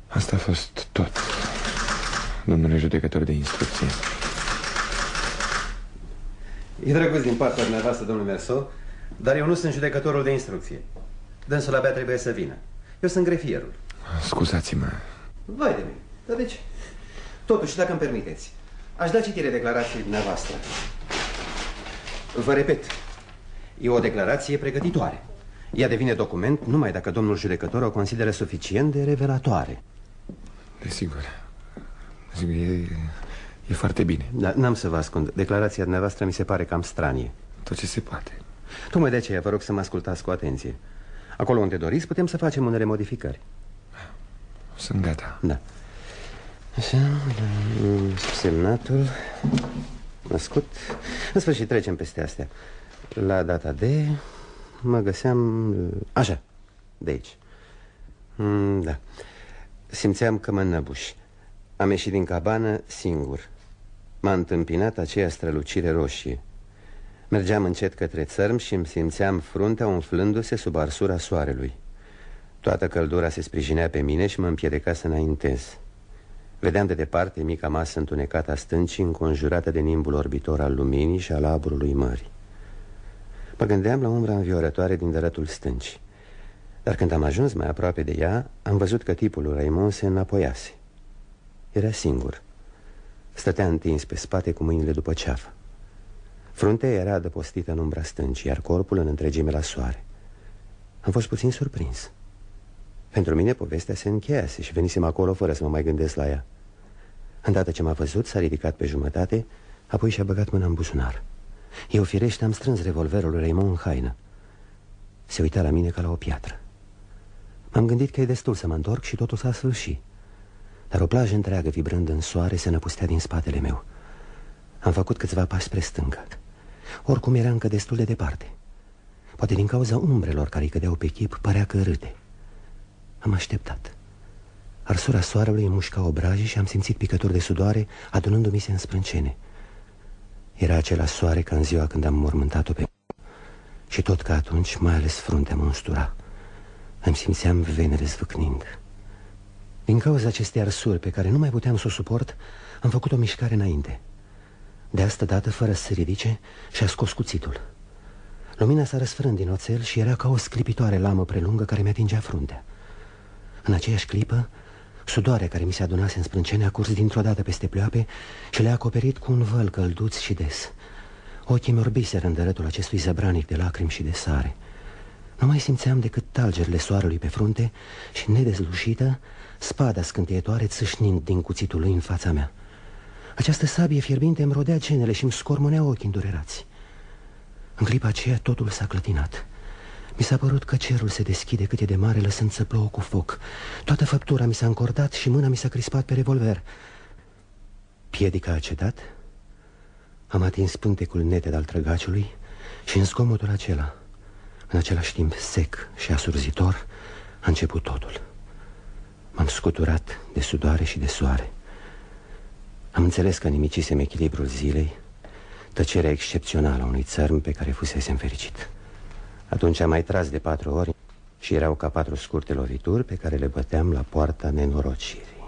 Asta a fost tot, domnule judecător de instrucție. E drăguț din partea dumneavoastră, domnule Merso, dar eu nu sunt judecătorul de instrucție. Dânsul abia trebuie să vină. Eu sunt grefierul. Scuzați-mă. Vai de mine. Dar de ce? Totuși, dacă îmi permiteți, aș da citire declarației dumneavoastră. Vă repet, e o declarație pregătitoare. Ea devine document numai dacă domnul judecător o consideră suficient de revelatoare. Desigur. Desigur, e, e foarte bine. Da, n-am să vă ascund. Declarația dumneavoastră mi se pare cam stranie. Tot ce se poate. Tocmai de aceea vă rog să mă ascultați cu atenție. Acolo unde doriți, putem să facem unele modificări. Sunt gata. Da. Așa, semnatul, născut. În sfârșit, trecem peste astea. La data de... Mă găseam... Așa, de aici. Mm, da. Simțeam că mă înnăbuși. Am ieșit din cabană singur. M-a întâmpinat aceea strălucire roșie. Mergeam încet către țărm și îmi simțeam fruntea umflându-se sub arsura soarelui. Toată căldura se sprijinea pe mine și mă împiedica să înaintez. Vedeam de departe mica masă întunecată a stâncii înconjurată de nimbul orbitor al luminii și al aburului mării. Mă gândeam la umbra înviorătoare din dărătul stâncii. Dar când am ajuns mai aproape de ea, am văzut că tipul lui Raimond se înapoiase. Era singur. Stătea întins pe spate cu mâinile după ceafă Fruntea era adăpostită în umbra stâncii Iar corpul în întregime la soare Am fost puțin surprins Pentru mine povestea se încheiase Și venisem acolo fără să mă mai gândesc la ea Îndată ce m-a văzut, s-a ridicat pe jumătate Apoi și-a băgat mâna în buzunar Eu firește am strâns revolverul lui Raymond în haină. Se uita la mine ca la o piatră. M-am gândit că e destul să mă întorc și totul s-a sfârșit. Dar o plajă întreagă vibrând în soare se năpustea din spatele meu. Am făcut câțiva pași spre stânga Oricum era încă destul de departe. Poate din cauza umbrelor care îi cădeau pe chip Părea că râde. Am așteptat. Arsura soarelui îmi mușca obrajii și am simțit picături de sudoare Adunându-mi se în sprâncene Era acela soare ca în ziua când am mormântat-o pe Și tot ca atunci, mai ales fruntea mă înstura Îmi simțeam venele zvâcnind. Din cauza acestei arsuri pe care nu mai puteam să o suport Am făcut o mișcare înainte. De asta dată, fără să se ridice, și-a scos cuțitul. Lumina s-a răsfrânt din oțel și era ca o sclipitoare lamă prelungă care mi-atingea fruntea. În aceeași clipă Sudoarea care mi se adunase în sprâncene a curs dintr-o dată peste pleoape și le-a acoperit cu un văl călduț și des. Ochii mi orbiseră în dărătul acestui zăbranic de lacrimi și de sare. Nu mai simțeam decât talgerile soarelui pe frunte și, nedezlușită, spada scânteietoare țâșnind din cuțitul lui în fața mea. Această sabie fierbinte îmi rodea genele și îmi scormonea ochii îndurerați. În clipa aceea totul s-a clătinat. Mi s-a părut că cerul se deschide cât e de mare lăsând să plouă cu foc. Toată făptura mi s-a încordat și mâna mi s-a crispat pe revolver. Piedica a cedat? Am atins pântecul neted al trăgaciului Și în zgomotul acela În același timp sec și asurzitor A început totul. M-am scuturat de sudoare și de soare. Am înțeles că nimicisem echilibrul zilei Tăcerea excepțională a unui țărm pe care fusese fericit atunci am mai tras de patru ori și erau ca patru scurte lovituri pe care le băteam la poarta nenorocirii.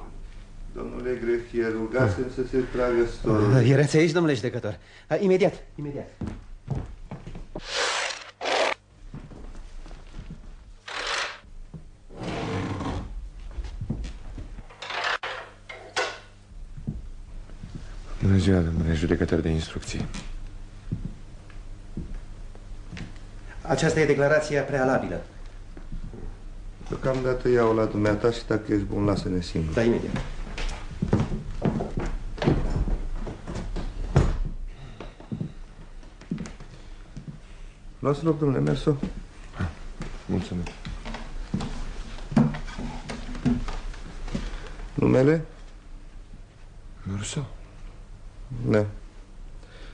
Domnule Grefie, rugasem să se tragă storul. Uh, erați aici, domnule judecător? Uh, imediat, imediat. Bună ziua, domnule judecător de instrucții. Aceasta e declarația prealabilă. Deocamdată iau la dumneata și dacă ești bun, lasă-ne singur. Da, imediat. Luați loc, domnule Merso. Mulțumesc. Numele? Merso. Da.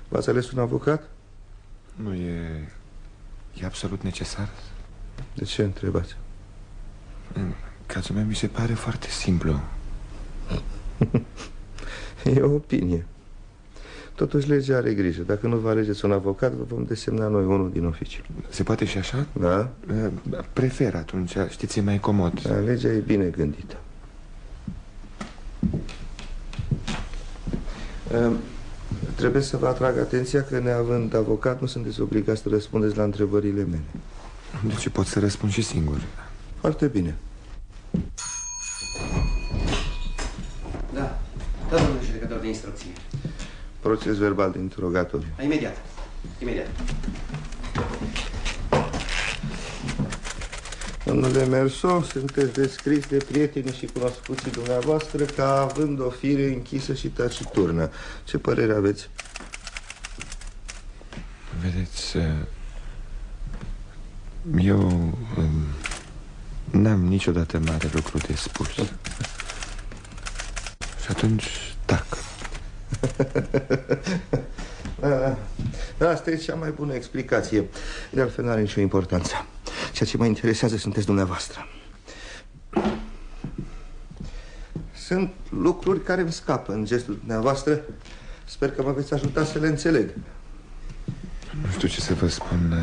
V-ați ales un avocat? Nu e E absolut necesar? De ce întrebați? În cazul meu mi se pare foarte simplu. E o opinie. Totuși legea are grijă. Dacă nu vă alegeți un avocat, vă vom desemna noi unul din oficiu Se poate și așa? Da. Prefer atunci, știți, e mai comod. Da, Legea e bine gândită. Uh, Trebuie să vă atrag atenția că neavând avocat nu sunteți obligați să răspundeți la întrebările mele. Deci pot să răspund și singur. Foarte bine. Da, da, domnule judecător de instrucție. Proces verbal de interogatoriu. Imediat, imediat Domnule Merso, sunteți descris de prietenii și cunoscuții dumneavoastră ca având o fire închisă și taciturnă. Ce părere aveți? Vedeți, eu um, n-am niciodată mare lucru de spus. Și atunci, tac. da, da, asta e cea mai bună explicație. De altfel, nu are nicio importanță. Ceea ce mă interesează sunteți dumneavoastră. Sunt lucruri care îmi scapă în gestul dumneavoastră. Sper că mă veți ajuta să le înțeleg. Nu știu ce să vă spun.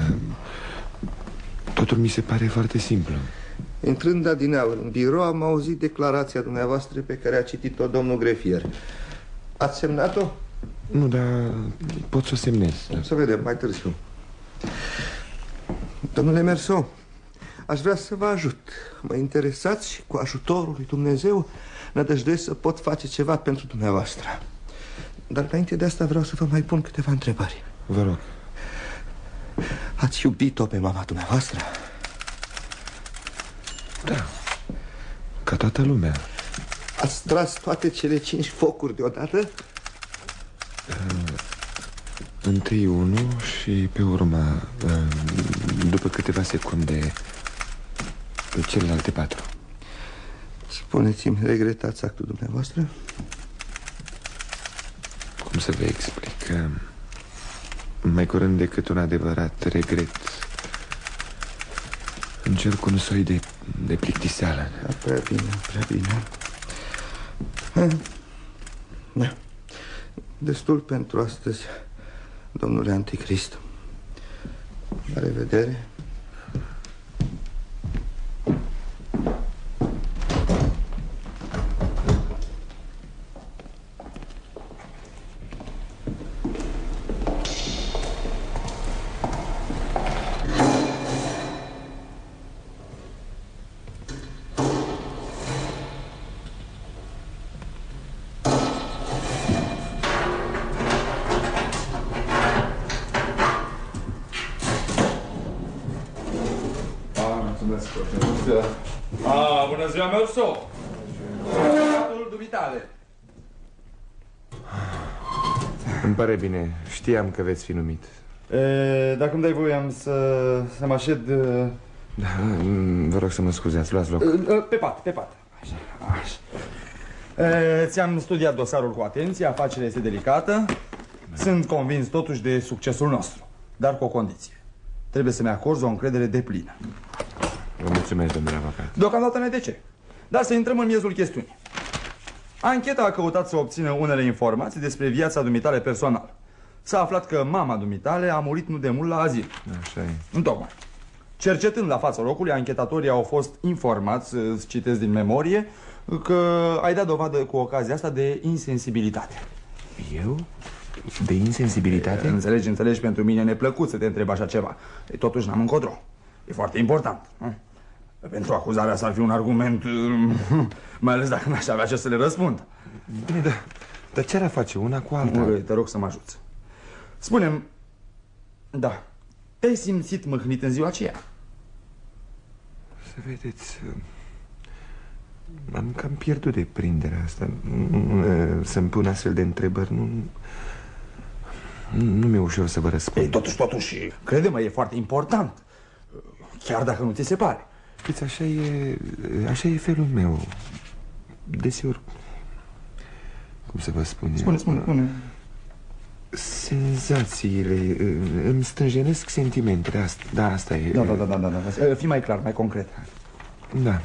Totul mi se pare foarte simplu. Intrând adineauri în birou, am auzit declarația dumneavoastră pe care a citit-o domnul Grefier. Ați semnat-o? Nu, dar pot să o semnez. Da. Să vedem, mai târziu. Domnule Merso, aș vrea să vă ajut. Mă interesați și cu ajutorul lui Dumnezeu nădăjduiesc să pot face ceva pentru dumneavoastră. Dar înainte de asta vreau să vă mai pun câteva întrebări Vă rog Ați iubit-o pe mama dumneavoastră? Da Ca toată lumea Ați tras toate cele cinci focuri deodată? Uh, Întâi unul și pe urmă uh, După câteva secunde Celelalte patru. Spuneți-mi, regretați actul dumneavoastră? Cum să vă explic? Uh, Mai curând decât un adevărat regret Încerc un soi de, de plictiseală. Da, prea bine, prea bine. Ha, Da Destul pentru astăzi, domnule Anticrist. La revedere Mulțumesc foarte mult. Ah, bună ziua, Merso! Catul dumitale. Îmi pare bine, știam că veți fi numit E, dacă îmi dai voie, am să, să mă așed... uh, da, mm, Vă rog să mă scuzați, luați loc uh, Pe pat, pe pat. Așa, așa. E, Ți-am studiat dosarul cu atenție, afacerea este delicată. Sunt convins totuși de succesul nostru, dar cu o condiție. Trebuie să-mi acorzi o încredere deplină. Vă mulțumesc, domnule avocat Deocamdată ne de ce. Dar să intrăm în miezul chestiunii. Ancheta a căutat să obțină unele informații despre viața dumitale personală. S-a aflat că mama dumitale a murit nu de mult la azil. Așa e Întocmai. Cercetând la fața locului, anchetatorii au fost informați, îți citesc din memorie, că ai dat dovadă cu ocazia asta de insensibilitate. Eu? De insensibilitate? Înțelegi, înțelegi, pentru mine e neplăcut să te întreb așa ceva. E, totuși n-am încotro. E foarte important. nu? Pentru acuzarea s-ar fi un argument, mai ales dacă n-aș avea ce să le răspund. Bine, dar, dar ce ar face una cu alta? Mă, Te rog să mă ajuți. Spune-mi, da, te-ai simțit mâhnit în ziua aceea? Să vedeți Am cam pierdut de prinderea asta. Mm, Să-mi pun astfel de întrebări Nu, nu, nu mi-e ușor să vă răspund. Ei, totuși, totuși, crede-mă, e foarte important Chiar dacă nu ți se pare. Știți, așa e, așa e felul meu. Deseori Cum să vă spun Spune, eu? spune, spune Senzațiile Îmi stânjenesc sentimentele asta, Da, asta e Da, da, da, da, da, da. Fii mai clar, mai concret Da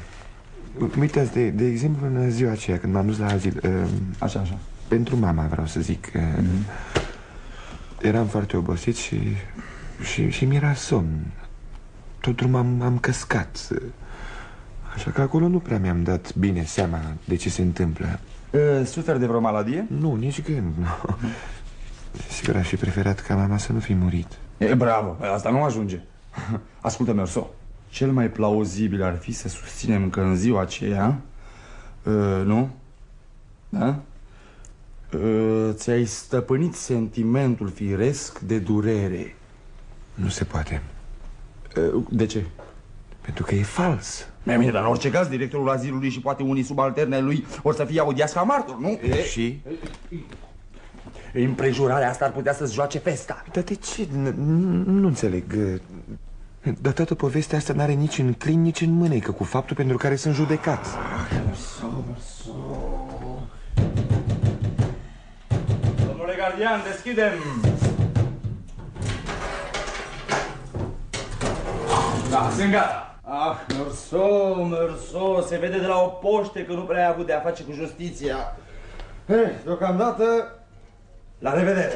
Uitați, de, de exemplu, în ziua aceea Când m-am dus la azil uh, Așa, așa Pentru mama vreau să zic uh, Mhm. Eram foarte obosit și Și, și mi-era somn Tot drumul am, am căscat Așa că acolo nu prea mi-am dat bine seama De ce se întâmplă Uh, Suferi de vreo maladie? Nu, nici gând nu. Sigur aș fi preferat ca mama să nu fi murit E, bravo, asta nu ajunge Ascultă, Merso Cel mai plauzibil ar fi să susținem că în ziua aceea uh, Nu? Da? Uh, ți-ai stăpânit sentimentul firesc de durere Nu se poate uh, De ce? Pentru că e fals Mai bine, dar în orice caz, directorul azilului și poate unii subalterne lui or să fie audiați ca martor, nu? E, și? Împrejurarea asta ar putea să-ți joace festa Dar de ce? N- n- Nu înțeleg Dar toată povestea asta n-are nici în clin, nici în mânecă Cu faptul pentru care sunt judecat Domnule gardian, deschidem! Da, sunt gata. Ah, Merso, Merso, se vede de la o poște că nu prea ai avut de a face cu justiția. Eh, deocamdată, la revedere.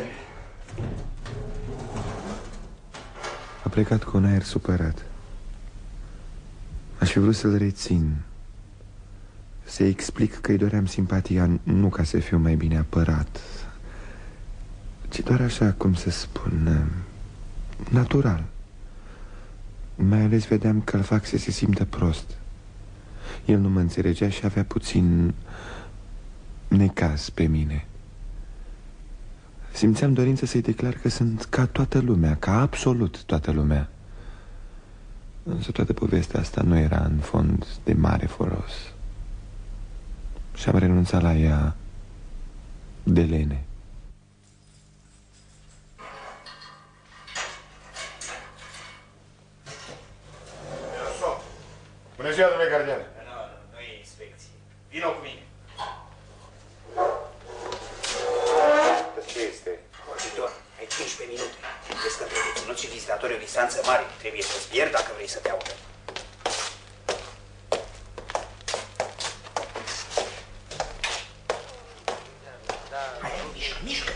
A plecat cu un aer supărat. Aș fi vrut să-l rețin. Să-i explic că îi doream simpatia Nu ca să fiu mai bine apărat Ci doar așa, cum să spun Natural. Mai ales vedeam că îl fac să se simtă prost. El nu mă înțelegea și avea puțin Necaz pe mine Simțeam dorință să-i declar că sunt ca toată lumea, ca absolut toată lumea Însă toată povestea asta nu era în fond de mare folos Și am renunțat la ea de lene Bună ziua, domnule gardian. Nu, nu e inspecție. Vino cu mine. Deținut și vizitatori o distanță mare. Trebuie să-ți pierd dacă vrei să te audă. Hai, mișcă, mișcă.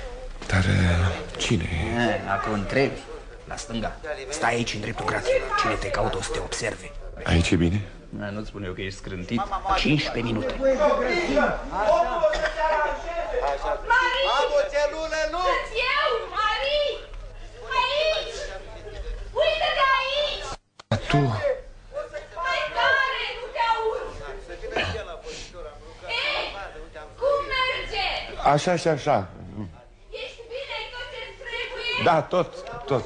Dar uh, cine e? Eh, Acum întrebi. La stânga. Stai aici, în dreptul grațiilor. Cine te caută o să te observe. Aici e bine? Na, Nu-ți spun eu că ești scrântit. 15 minute. Am o celulă, nu! Sunt eu, Mari! Aici! Uite-te aici! Tu? Mai tare, nu te aud! Ei, cum merge? Așa și așa Ești bine, ai tot ce trebuie? Da, tot, tot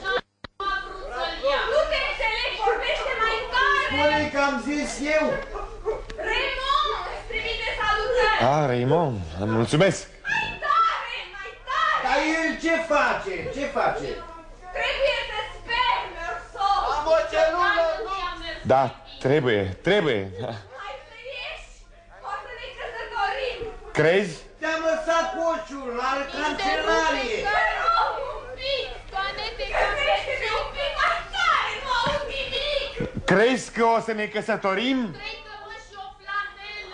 Nu te înțeleg, vorbește mai tare! Spune că am zis eu! Raymond, îți trimite salutări! Ah, Raymond, mulțumesc Dar el ce face? Ce face? Trebuie să speri, Merso! Am o celulă, nu! Da, trebuie, trebuie Hai să ieși! O să ne căsătorim! Crezi? Te-am lăsat coșul la cancelarie! Te rog, un pic! Toanete, Crește-te un pic mai tare, nu aud nimic! Crezi că o să ne căsătorim?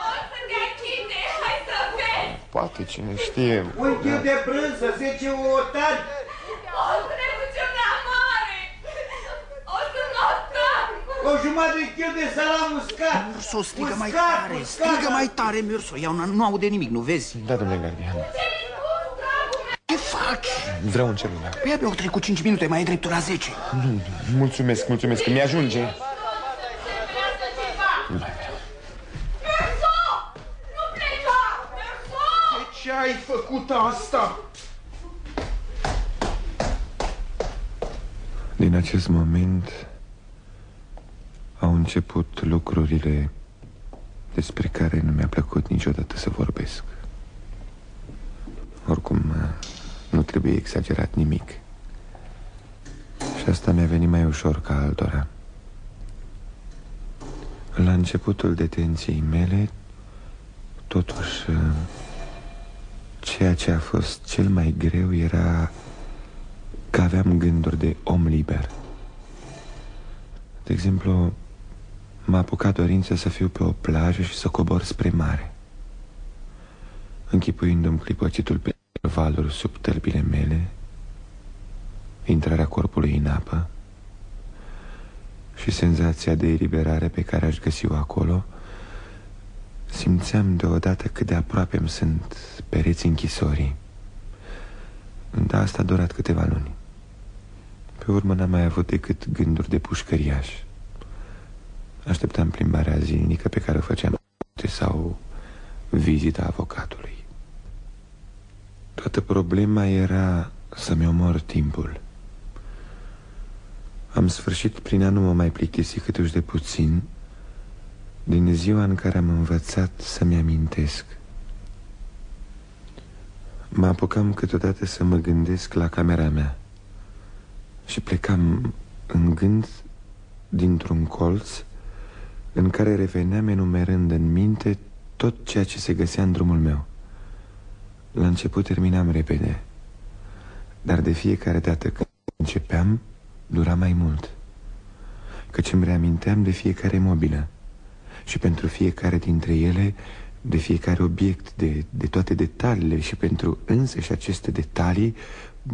O să te achite, hai să vezi! Poate, cine știe Un chiu de brânză, 10 otari! O să ne ducem la mare! O să notăm! O jumătate de chiu de salam uscat! Murso, strigă mai Uscat, tare, uscat, strigă da. mai tare, Murso. Ea nu, nu aude nimic, nu vezi? Da, domnule gardian Ce faci? Vreau un celular Păi abia au trecut 5 minute, mai e dreptul la 10. Nu, mulțumesc, mulțumesc, că mi-ajunge Merso! Nu pleca! Merso! De ce ai făcut asta? Din acest moment au început lucrurile despre care nu mi-a plăcut niciodată să vorbesc. Oricum, nu trebuie exagerat nimic. Și asta mi-a venit mai ușor ca altora. La începutul detenției mele, totuși, ceea ce a fost cel mai greu era că aveam gânduri de om liber. De exemplu, m-a apucat dorința să fiu pe o plajă și să cobor spre mare. Închipuindu-mi clipăcitul pe valuri sub tălpile mele, intrarea corpului în apă și senzația de eliberare pe care aș găsi-o acolo, simțeam deodată cât de aproape îmi sunt pereții închisorii. Dar asta a durat câteva luni. Pe urmă n-am mai avut decât gânduri de pușcăriaș. Așteptam plimbarea zilnică pe care o făceam sau vizita avocatului. Toată problema era să-mi omor timpul. Am sfârșit prin a nu mă mai plictisi câtuși de puțin din ziua în care am învățat să-mi amintesc. Mă apucam câteodată să mă gândesc la camera mea și plecam în gând dintr-un colț în care reveneam enumerând în minte tot ceea ce se găsea în drumul meu. La început terminam repede, dar de fiecare dată când începeam, dura mai mult, căci îmi reaminteam de fiecare mobilă și pentru fiecare dintre ele, de fiecare obiect, de, de toate detaliile și pentru însăși aceste detalii,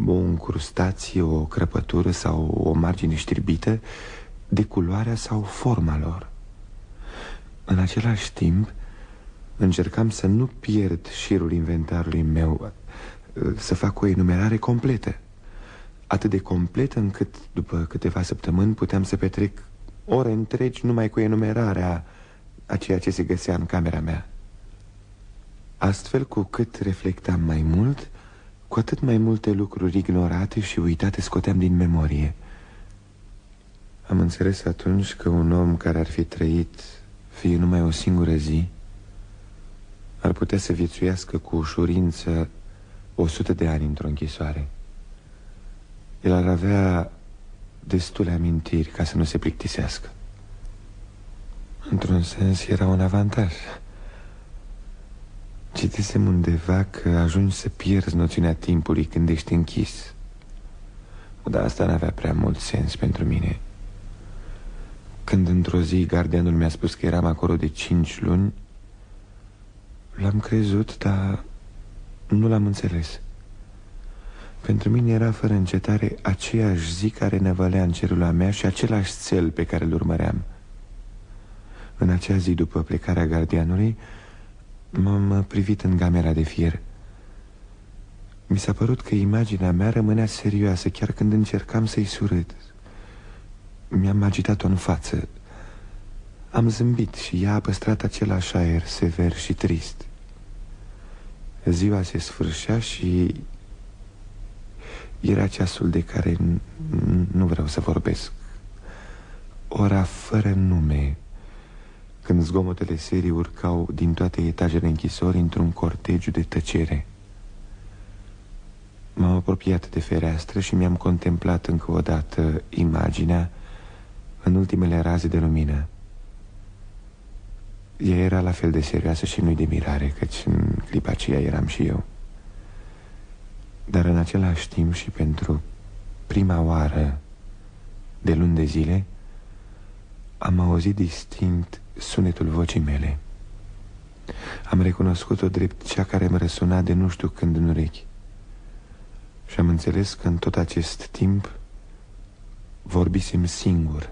o încrustație, o crăpătură sau o margine știrbită, de culoarea sau forma lor. În același timp, încercam să nu pierd șirul inventarului meu, să fac o enumerare completă. Atât de completă încât, după câteva săptămâni, puteam să petrec ore întregi numai cu enumerarea a ceea ce se găsea în camera mea. Astfel, cu cât reflectam mai mult, Cu atât mai multe lucruri ignorate și uitate scoteam din memorie Am înțeles atunci că un om care ar fi trăit fie numai o singură zi Ar putea să viețuiască cu ușurință o sută de ani într-o închisoare. El ar avea destule amintiri ca să nu se plictisească. Într-un sens era un avantaj. Citisem undeva că ajungi să pierzi noțiunea timpului când ești închis. Dar asta n-avea prea mult sens pentru mine Când într-o zi gardianul mi-a spus că eram acolo de cinci luni L-am crezut, dar nu l-am înțeles. Pentru mine era fără încetare aceeași zi care ne vălea în cerul mea Și același cel pe care îl urmăream. În acea zi după plecarea gardianului M-am privit în gamera de fier. Mi s-a părut că imaginea mea rămânea serioasă Chiar când încercam să-i surâd Mi-am agitat-o în față. Am zâmbit și ea a păstrat același aer sever și trist. Ziua se sfârșea și Era ceasul de care nu vreau să vorbesc. Ora fără nume. Când zgomotele serii urcau din toate etajele închisori într-un cortegiu de tăcere. M-am apropiat de fereastră și mi-am contemplat încă o dată imaginea în ultimele raze de lumină. Ea era la fel de serioasă și nu-i de mirare, căci în clipa aceea eram și eu. Dar în același timp și pentru prima oară de luni de zile, am auzit distinct sunetul vocii mele Am recunoscut-o drept cea care îmi răsuna de nu știu când în urechi Și am înțeles că în tot acest timp vorbisem singur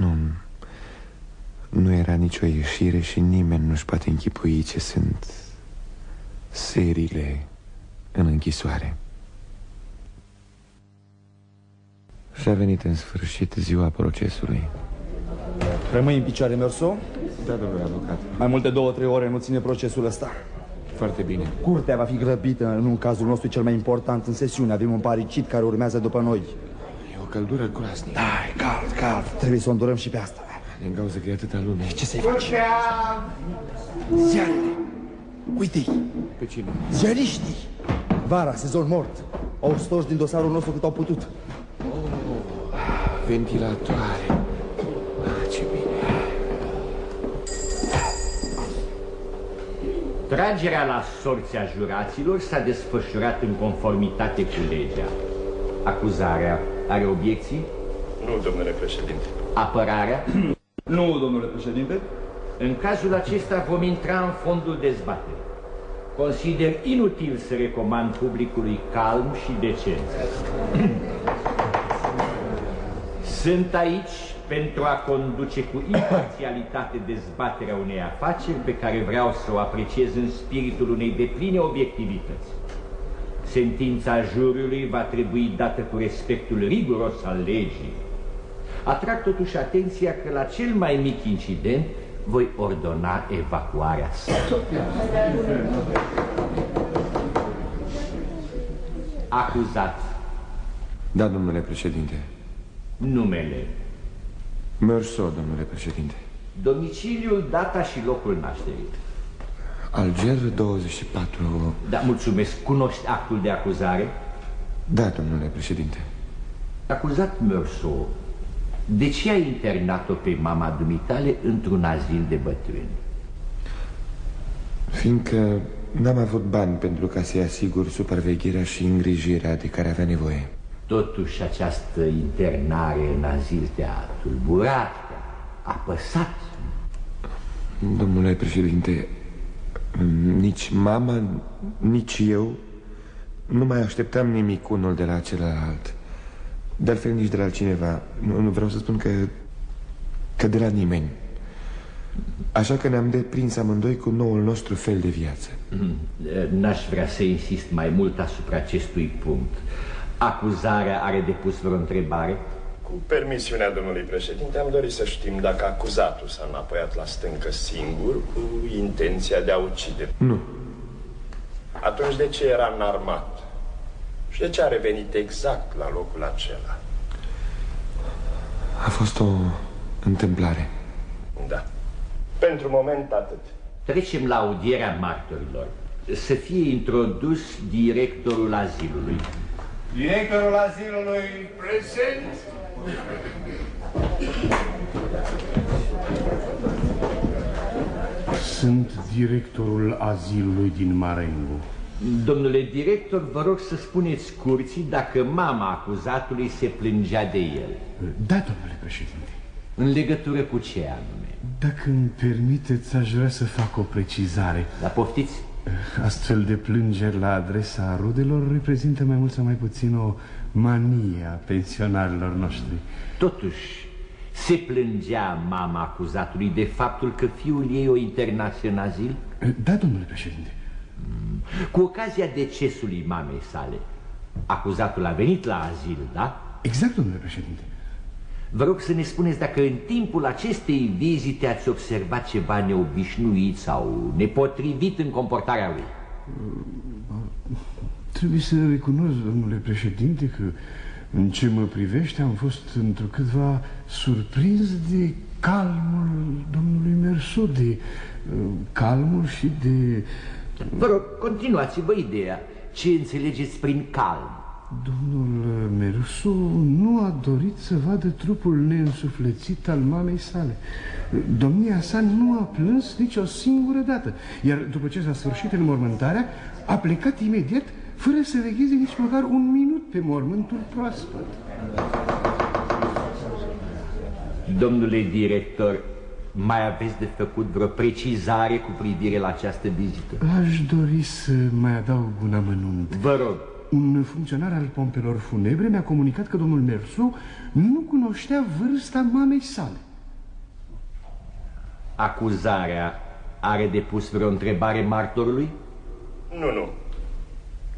Nu, nu era nicio ieșire și nimeni nu-și poate închipui ce sunt serile în închisoare Și-a venit în sfârșit ziua procesului Rămâi în picioare, Merso? Da, domnule avocat. Mai multe două, trei ore nu ține procesul ăsta. Foarte bine. Curtea va fi grăbită în un cazul nostru cel mai important în sesiune. Avem un paricit care urmează după noi. E o căldură groasnică. Da, e cald, cald. Trebuie să o îndurăm și pe asta. Din cauza că e atâta lume. Ce să-i faci? Ziarele. Uite-i. Pe cine? Ziariștii. Vara, sezon mort. Au stors din dosarul nostru cât au putut. Oh, ventilatoare. Tragerea la sorția juraților s-a desfășurat în conformitate cu legea. Acuzarea are obiecții? Nu, domnule președinte. Apărarea? Nu, domnule președinte. În cazul acesta vom intra în fondul dezbaterii. Consider inutil să recomand publicului calm și decență. Sunt aici pentru a conduce cu imparțialitate dezbaterea unei afaceri pe care vreau să o apreciez în spiritul unei depline obiectivități. Sentința juriului va trebui dată cu respectul riguros al legii. Atrag totuși atenția că la cel mai mic incident voi ordona evacuarea sa. Acuzat. Da, domnule președinte. Numele. Merso, domnule președinte. Domiciliul, data și locul nașterii. Alger 24... Da, mulțumesc. Cunoști actul de acuzare? Da, domnule președinte. Acuzat Merso, de ce ai internat-o pe mama dumitale într-un azil de bătrâni? Fiindcă n-am avut bani pentru ca să-i asigur supravegherea și îngrijirea de care avea nevoie. Totuși această internare în azil te-a tulburat, te-a apăsat. Domnule președinte, nici mama, nici eu nu mai așteptam nimic unul de la celălalt. De altfel nici de la altcineva. Nu, nu vreau să spun că, că de la nimeni. Așa că ne-am deprins amândoi cu noul nostru fel de viață. N-aș vrea să insist mai mult asupra acestui punct. Acuzarea are depus vreo întrebare? Cu permisiunea domnului președinte, am dorit să știm dacă acuzatul s-a înapoiat la stâncă singur cu intenția de a ucide. Nu. Atunci de ce era înarmat? Și de ce a revenit exact la locul acela? A fost o întâmplare. Da. Pentru moment atât. Trecem la audierea martorilor. Să fie introdus directorul azilului. Directorul azilului prezent. Sunt directorul azilului din Marengo. Domnule director, vă rog să spuneți curții dacă mama acuzatului se plângea de el. Da, domnule președinte. În legătură cu ce anume? Dacă îmi permiteți, aș vrea să fac o precizare. La poftiți? Astfel de plângeri la adresa rudelor reprezintă mai mult sau mai puțin o manie a pensionarilor noștri. Totuși, se plângea mama acuzatului de faptul că fiul ei o internase în azil? Da, domnule președinte. Cu ocazia decesului mamei sale, acuzatul a venit la azil, da? Exact, domnule președinte. Vă rog să ne spuneți dacă în timpul acestei vizite ați observat ceva neobișnuit sau nepotrivit în comportarea lui. Trebuie să recunosc, domnule președinte, că în ce mă privește am fost întrucâtva surprins de calmul domnului Merso, de uh, calmul și de... Vă rog, continuați-vă ideea. Ce înțelegeți prin calm? Domnul Merso nu a dorit să vadă trupul neînsuflețit al mamei sale. Domnia sa nu a plâns nici o singură dată, iar după ce s-a sfârșit înmormântarea, a plecat imediat fără să vegheze nici măcar un minut pe mormântul proaspăt. Domnule director, mai aveți de făcut vreo precizare cu privire la această vizită? Aș dori să mai adaug un amănunt. Vă rog. Un funcționar al pompelor funebre mi-a comunicat că domnul Mersu nu cunoștea vârsta mamei sale. Acuzarea are depus vreo întrebare martorului? Nu, nu.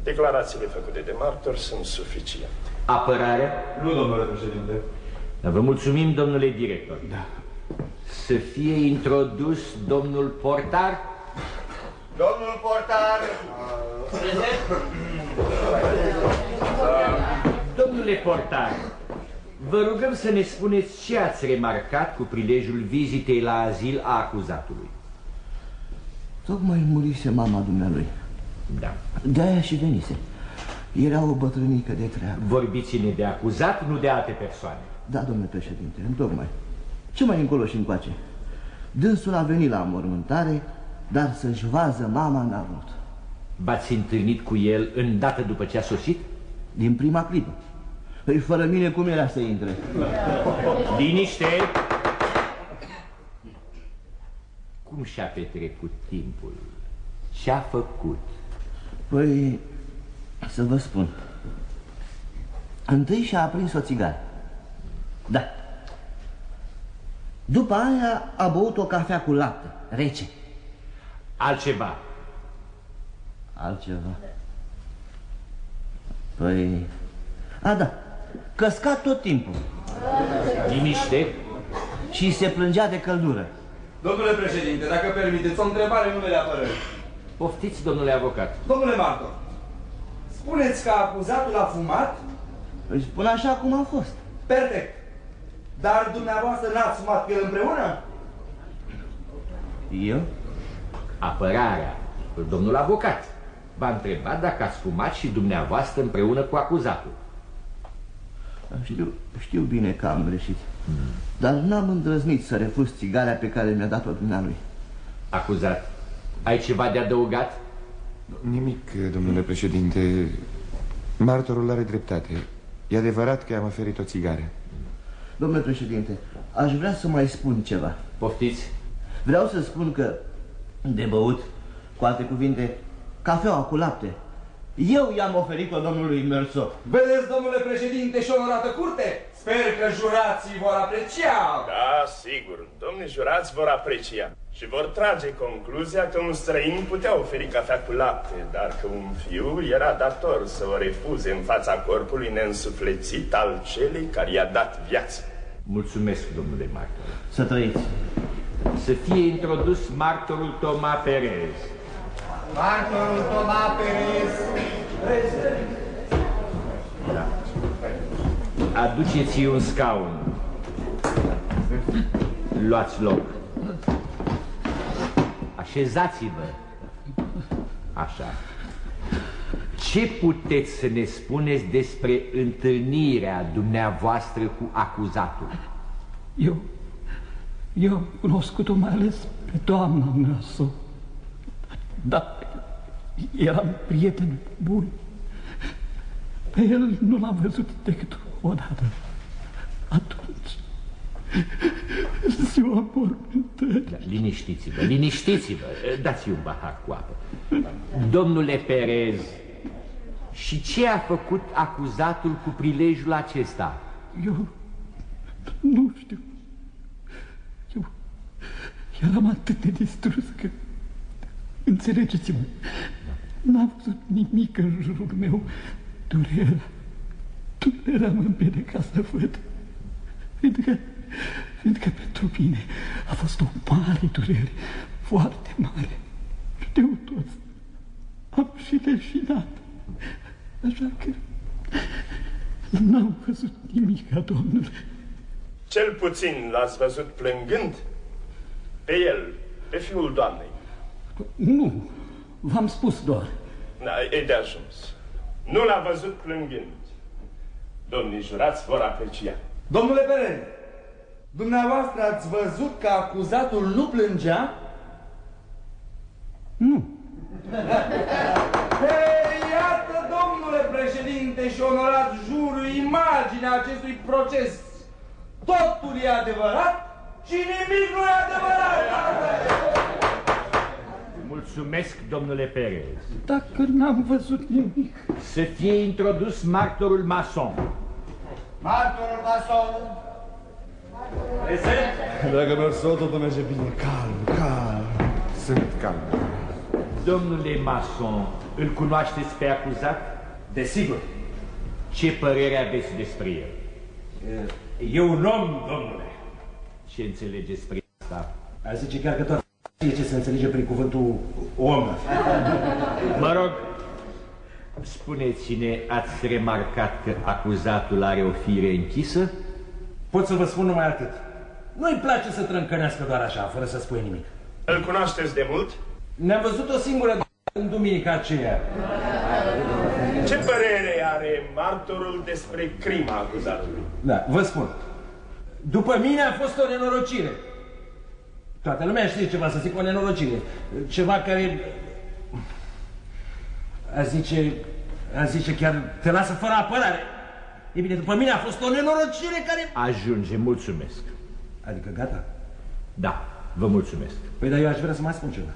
Declarațiile făcute de martor sunt suficiente. Apărarea? Nu, domnule președinte. Vă mulțumim, domnule director. Da. Să fie introdus domnul portar? Domnul portar! Prezent? Domnule portar, vă rugăm să ne spuneți ce ați remarcat cu prilejul vizitei la azil a acuzatului. Tocmai murise mama dumnealui. Da. De-aia și venise. Era o bătrânică de treabă. Vorbiți-ne de acuzat, nu de alte persoane. Da, domnule președinte, întocmai. Ce mai încolo și încoace? Dânsul a venit la mormântare, dar să-și vază mama n-a vrut. V-ați întâlnit cu el îndată după ce a sosit? Din prima clipă. Păi fără mine cum era să intre? Liniște! Cum și-a petrecut timpul? Ce-a făcut? Păi, să vă spun. Întâi și-a aprins o țigară. Da. După aia a băut o cafea cu lapte, rece. Altceva. Altceva. Păi... A, da. Căscat tot timpul. Liniște. Și se plângea de căldură. Domnule președinte, dacă permiteți o întrebare în numele apărării. Poftiți, domnule avocat. Domnule martor, spuneți că acuzatul a fumat? Îi spun așa cum a fost. Perfect. Dar dumneavoastră n-ați fumat cu el împreună? Eu? Apărarea, domnul avocat, v-a întrebat dacă ați fumat și dumneavoastră împreună cu acuzatul. Știu, știu bine că am greșit. Dar n-am îndrăznit să refuz țigarea pe care mi-a dat-o dumnealui. Acuzat, ai ceva de adăugat? Nimic, domnule președinte. Martorul are dreptate. E adevărat că i-am oferit o țigară. Domnule președinte, aș vrea să mai spun ceva. Poftiți? Vreau să spun că de băut, cu alte cuvinte, cafeaua cu lapte, eu i-am oferit-o domnului Merso. Vedeți, domnule președinte, și onorată curte? Sper că jurații vor aprecia. Da, sigur. Domnii jurați vor aprecia și vor trage concluzia că un străin putea oferi cafea cu lapte, dar că un fiu era dator să o refuze în fața corpului neînsuflețit al celei care i-a dat viață. Mulțumesc, domnule martor. Să trăiți. Să fie introdus martorul Toma Perez. Martorul Toma Perez. Da. Aduceți un scaun. Luați loc. Așezați-vă. Așa. Ce puteți să ne spuneți despre întâlnirea dumneavoastră cu acuzatul? Eu, eu am cunoscut-o mai ales pe doamna mea, so. Da, eram prieten bun. Pe el nu l-am văzut decât o dată. Atunci, ziua mormântării. Da, liniștiți-vă, liniștiți-vă. Dați un pahar cu apă. Domnule Perez, și ce a făcut acuzatul cu prilejul acesta? Eu nu știu. Eu eram atât de distrus că... Înțelegeți-mă, n-am văzut nimic în jurul meu. Durerea, durerea mă împiedica să văd. Fiindcă, fiindcă pentru mine a fost o mare durere, foarte mare. Știu toți, am și leșinat. Așa că n-am văzut nimic, domnule. Cel puțin l-ați văzut plângând? Pe el, pe fiul doamnei. Nu, v-am spus doar. Da, e de ajuns. Nu l-a văzut plângând. Domnii jurați vor aprecia. Domnule Perez, dumneavoastră ați văzut că acuzatul nu plângea? Nu. Hei, iată, domnule președinte și onorat juriu, imaginea acestui proces. Totul e adevărat și nimic nu e adevărat. Mulțumesc, domnule Perez. Dacă n-am văzut nimic. Să fie introdus martorul mason. Martorul Mason. Prezent? Dragă Merso, totul merge bine. Calm, calm. Sunt calm. Domnule mason, îl cunoașteți pe acuzat? Desigur. Ce părere aveți despre el? E un om, domnule. Ce înțelegeți spre asta? A zice chiar că tot știe ce se înțelege prin cuvântul om. Mă rog, spuneți-ne, ați remarcat că acuzatul are o fire închisă? Pot să vă spun numai atât. Nu-i place să trâncănească doar așa, fără să spui nimic. Îl cunoașteți de mult? Ne-am văzut o singură în duminica aceea. Ce părere are martorul despre crima acuzatului? Da, vă spun. După mine a fost o nenorocire. Toată lumea știe ceva să zic o nenorocire. Ceva care... A zice... A zice chiar te lasă fără apărare. E bine, după mine a fost o nenorocire care... Ajunge, mulțumesc. Adică gata? Da, vă mulțumesc. Păi dar eu aș vrea să mai spun ceva.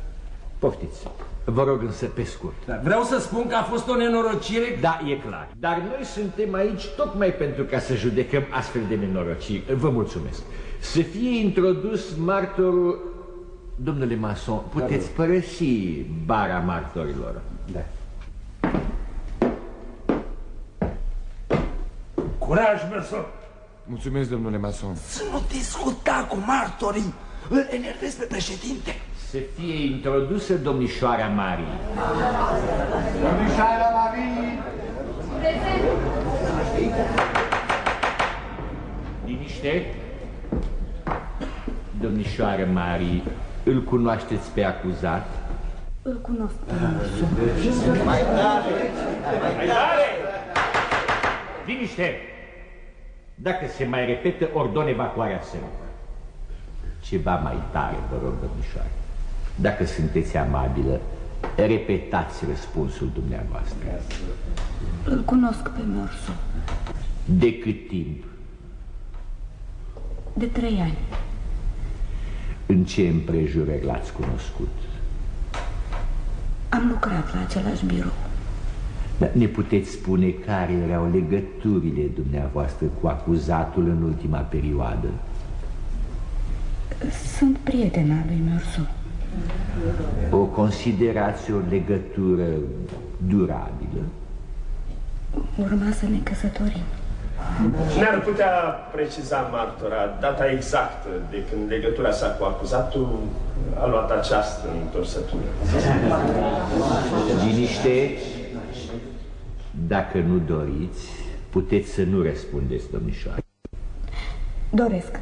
Poftiți. Vă rog însă pe scurt. Da, vreau să spun că a fost o nenorocire... Da, e clar. Dar noi suntem aici tocmai pentru ca să judecăm astfel de nenorociri. Vă mulțumesc. Să fie introdus martorul... Domnule Mason, puteți părăsi bara martorilor. Da. Curaj, Merson! Mulțumesc, domnule Mason. Să nu discuta cu martorii. Îl enervez pe președinte. Să fie introdusă domnișoara Marie. Domnișoara Marie. Liniște. Domnișoară Marie, îl cunoașteți pe acuzat? Îl cunosc. Mai tare! Mai tare! Liniște! Dacă se mai repetă, ordon evacuarea sălii. Ceva mai tare, vă rog, domnișoare. Dacă sunteți amabilă, repetați răspunsul dumneavoastră. Îl cunosc pe Morsu. De cât timp? De trei ani. În ce împrejurări l-ați cunoscut? Am lucrat la același birou. Dar ne puteți spune care erau legăturile dumneavoastră cu acuzatul în ultima perioadă? Sunt prietena lui Morsu. O considerați o legătură durabilă? Urma să ne căsătorim. Ne-ar putea preciza martora data exactă de când legătura sa cu acuzatul a luat această întorsătură. Liniște. Dacă nu doriți, puteți să nu răspundeți, domnișoară. Doresc.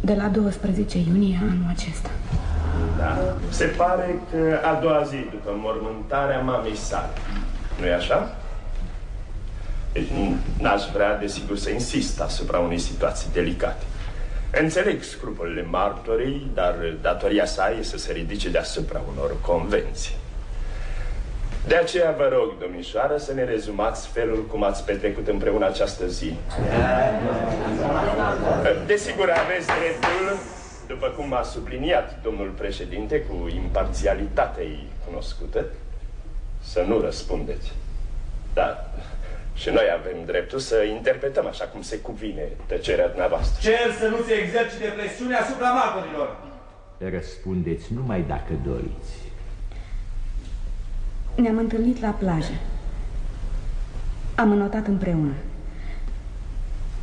De la 12 iunie anul acesta. Da. Se pare că a doua zi după mormântarea mamei sale. nu-i așa? Deci n-aș vrea, desigur, să insist asupra unei situații delicate. Înțeleg scrupulele martorii, dar datoria sa e să se ridice deasupra unor convenții. De aceea vă rog, domnișoară, să ne rezumați felul cum ați petrecut împreună această zi. Desigur, aveți dreptul, după cum a subliniat domnul președinte cu imparțialitatea ei cunoscută, să nu răspundeți. Da, și noi avem dreptul să interpretăm așa cum se cuvine tăcerea dumneavoastră. Cer să nu se exercite presiune asupra martorilor. Răspundeți numai dacă doriți. Ne-am întâlnit la plajă. Am înotat împreună.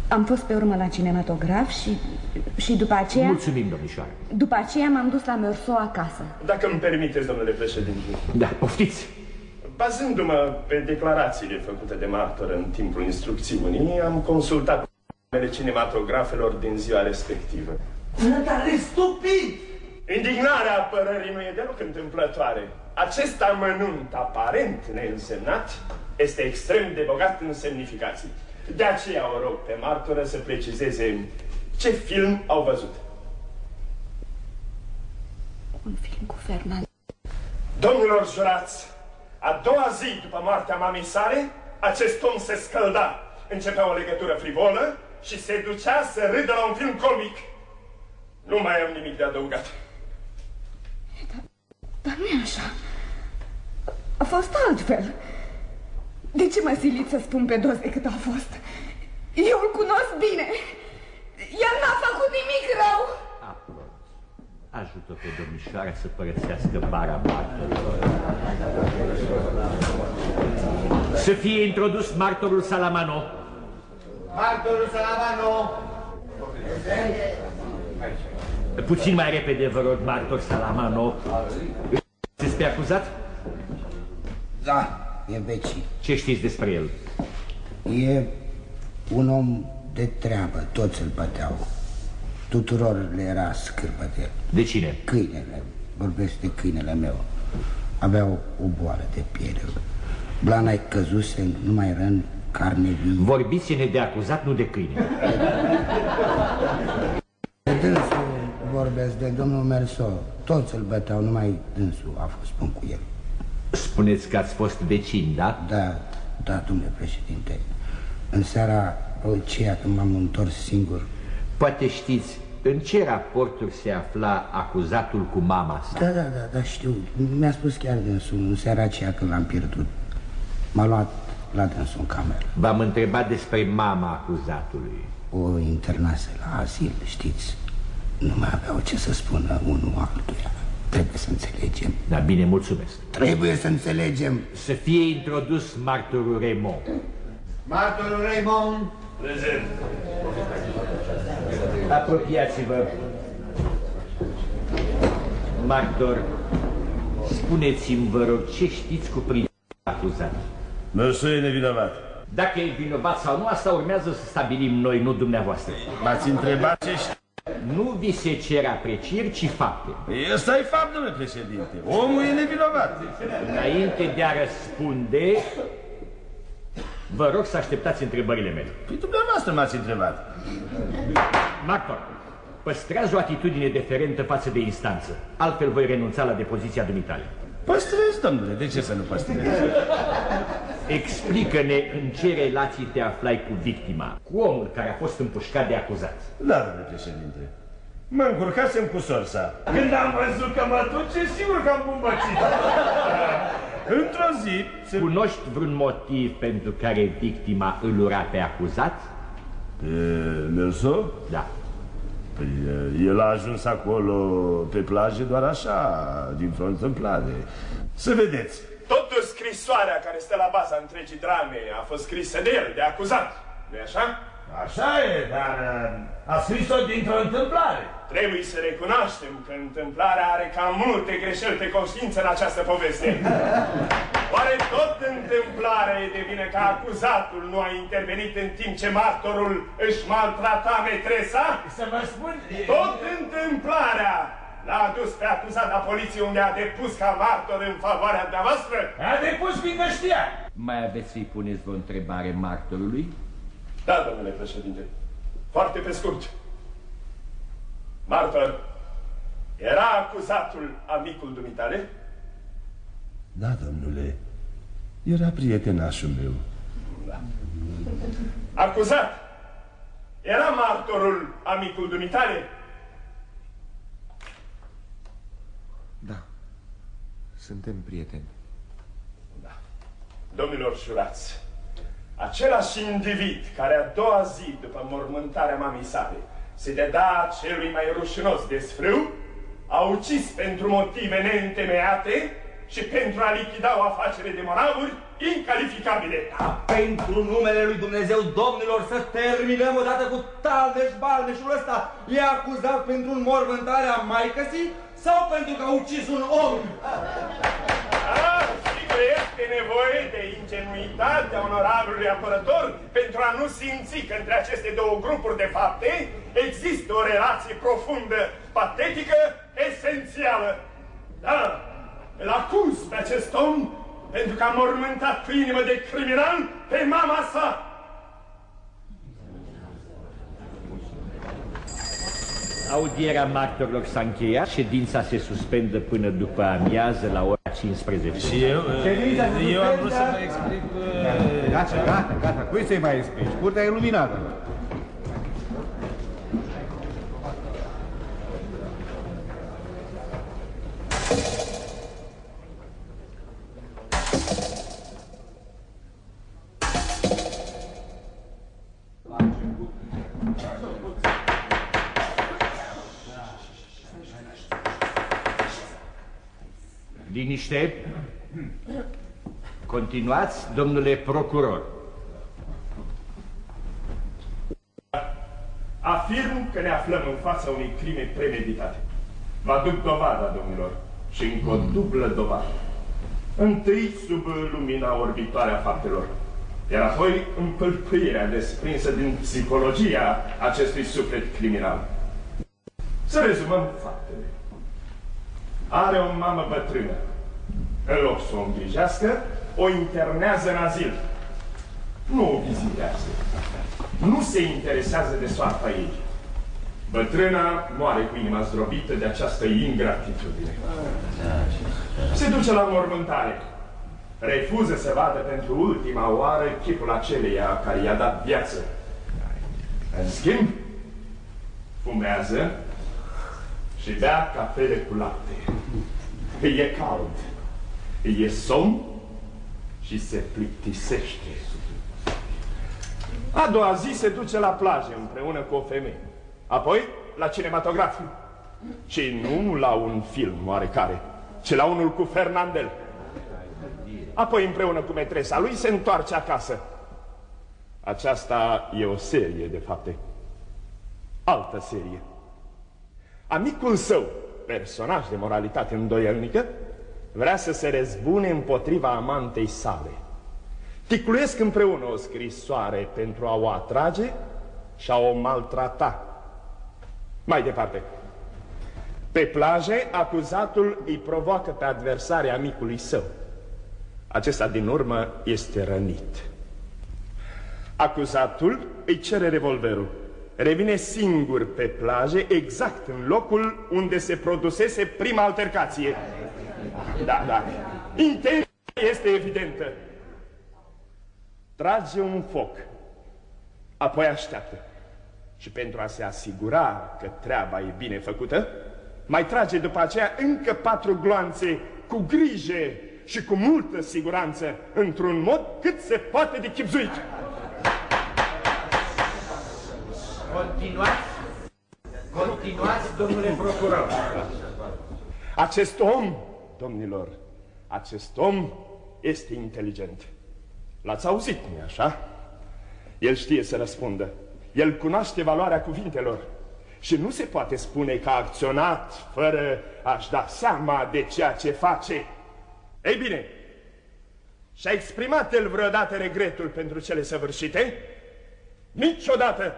Am fost pe urmă la cinematograf și, și după aceea... Mulțumim, domnișoară. După aceea m-am dus la Merso acasă. Dacă îmi permiteți, domnule președinte. Da, poftiți. Bazându-mă pe declarațiile făcute de martor în timpul instrucțiunii, am consultat numele cinematografelor din ziua respectivă. Dar e stupid! Indignarea apărării nu e deloc întâmplătoare. Acest amănunt aparent neînsemnat este extrem de bogat în semnificații. De aceea o rog pe martoră să precizeze ce film au văzut. Un film cu Fernand. Domnilor jurați, a doua zi după moartea mamei sale, acest om se scălda, începea o legătură frivolă și se ducea să râdă la un film comic. Nu mai am nimic de adăugat. Dar nu e așa. A fost altfel. De ce mă siliți să spun pe dos decât a fost? Eu îl cunosc bine. El n-a făcut nimic rău. Ajută pe domnișoara să părăsească bara martorilor. Să fie introdus martorul Salamano. Martorul Salamano! Puțin mai repede, vă rog, martor Salamano. Sunteți pe acuzat? Da, e veci. Ce știți despre el? E un om de treabă, toți îl băteau. Tuturor le era scârbă de el. De cine? Câinele, vorbesc de câinele meu. Aveau o boală de piele. Blana-i căzuse, nu mai răni, carne vie. Vorbiți-ne de acuzat, nu de câine. De dânsul vorbesc de domnul Merso. Toți îl băteau, numai dânsul a fost bun cu el. Spuneți că ați fost vecin, da? Da, da, domnule președinte. În seara aceea când m-am întors singur, Poate știți în ce raporturi se afla acuzatul cu mama sa? Da, da, da, da, știu. Mi-a spus chiar dânsul în seara aceea când l-am pierdut. M-a luat la dânsul în cameră. V-am întrebat despre mama acuzatului. O internase la azil, știți. Nu mai aveau ce să spună unul altuia. Trebuie să înțelegem. Da, bine, mulțumesc. Trebuie să înțelegem. Să fie introdus martorul Raymond. Martorul Raymond! Prezent. Apropiați-vă. Martor, spuneți-mi, vă rog, ce știți cu principiul acuzat? Mersu e nevinovat. Dacă e vinovat sau nu, asta urmează să stabilim noi, nu dumneavoastră. M-ați întrebat ce știu. Nu vi se cer aprecieri, ci fapte. Ăsta e fapt, domnule președinte. Omul e nevinovat. Înainte de a răspunde, vă rog să așteptați întrebările mele. Păi dumneavoastră m-ați întrebat. Martor, păstrează o atitudine deferentă față de instanță. Altfel voi renunța la depoziția dumitale. Păstrez, domnule, de ce să nu păstrez? Explică-ne în ce relații te aflai cu victima, cu omul care a fost împușcat de acuzat. Da, domnule președinte. Mă încurcasem cu sorsa. Când am văzut că mă duce, sigur că am bumbăcit. Într-o zi... Se... Cunoști vreun motiv pentru care victima îl ura pe acuzat? E, Merso? Da. Păi, el a ajuns acolo pe plajă doar așa, din vreo întâmplare. Să vedeți. Totuși scrisoarea care stă la baza întregii drame a fost scrisă de el, de acuzat. nu așa? Așa e, dar uh, a scris-o dintr-o întâmplare. Trebuie să recunoaștem că întâmplarea are cam multe greșeli pe conștiință în această poveste. Oare tot întâmplarea e de vină că acuzatul nu a intervenit în timp ce martorul își maltrata metresa? Să vă spun... Tot întâmplarea l-a adus pe acuzat la poliție unde a depus ca martor în favoarea dumneavoastră? A depus fiindcă știa. Mai aveți să-i puneți vreo întrebare martorului? Da, domnule președinte. Foarte pe scurt. Martor, era acuzatul amicul dumitale? Da, domnule. Era prietenașul meu. Da. Acuzat, era martorul amicul dumitale? Da. Suntem prieteni. Da. Domnilor jurați, același individ care a doua zi după mormântarea mamei sale se deda celui mai rușinos desfrâu, a ucis pentru motive neîntemeiate și pentru a lichida o afacere de moravuri incalificabile. Da, pentru numele lui Dumnezeu, domnilor, să terminăm odată cu talneș balneșul ăsta. E acuzat pentru înmormântarea maicăsii sau pentru că a ucis un om? Ah, sigur, este nevoie de ingenuitatea onorabilului apărător pentru a nu simți că între aceste două grupuri de fapte există o relație profundă, patetică, esențială. Da, îl acuz pe acest om pentru că a mormântat cu inimă de criminal pe mama sa. Audierea martorilor s-a încheiat, ședința se suspendă până după amiază la ora 15. Și eu, eu am vrut să vă explic... Gata, gata, gata, cui să-i mai explici? Curtea e iluminată. Liniște. Continuați, domnule procuror. Afirm că ne aflăm în fața unei crime premeditate. Vă aduc dovada, domnilor, și încă o dublă dovadă. Întâi sub lumina orbitoare a faptelor, iar apoi împâlpâirea desprinsă din psihologia acestui suflet criminal. Să rezumăm faptele. Are o mamă bătrână. În loc să o îngrijească, o internează în azil. Nu o vizitează. Nu se interesează de soarta ei. Bătrâna moare cu inima zdrobită de această ingratitudine. Se duce la mormântare. Refuză să vadă pentru ultima oară chipul aceleia care i-a dat viață. În schimb, fumează și bea cafele cu lapte. Îi e cald, îi e somn și se plictisește. A doua zi se duce la plajă împreună cu o femeie. Apoi la cinematograf. Și nu la un film oarecare, ci la unul cu Fernandel. Apoi împreună cu metresa lui se întoarce acasă. Aceasta e o serie de fapte. Altă serie. Amicul său, personaj de moralitate îndoielnică, vrea să se răzbune împotriva amantei sale. Ticluiesc împreună o scrisoare pentru a o atrage și a o maltrata. Mai departe. Pe plaje, acuzatul îi provoacă pe adversare amicului său. Acesta, din urmă, este rănit. Acuzatul îi cere revolverul. Revine singur pe plaje, exact în locul unde se produsese prima altercație. Da, da. Intenția este evidentă. Trage un foc, apoi așteaptă. Și pentru a se asigura că treaba e bine făcută, mai trage după aceea încă patru gloanțe cu grijă și cu multă siguranță, într-un mod cât se poate de chipzuit. Continuați, continuați, domnule procuror. Acest om, domnilor, acest om este inteligent. L-ați auzit, nu așa? El știe să răspundă. El cunoaște valoarea cuvintelor. Și nu se poate spune că a acționat fără a-și da seama de ceea ce face. Ei bine, și-a exprimat el vreodată regretul pentru cele săvârșite? Niciodată!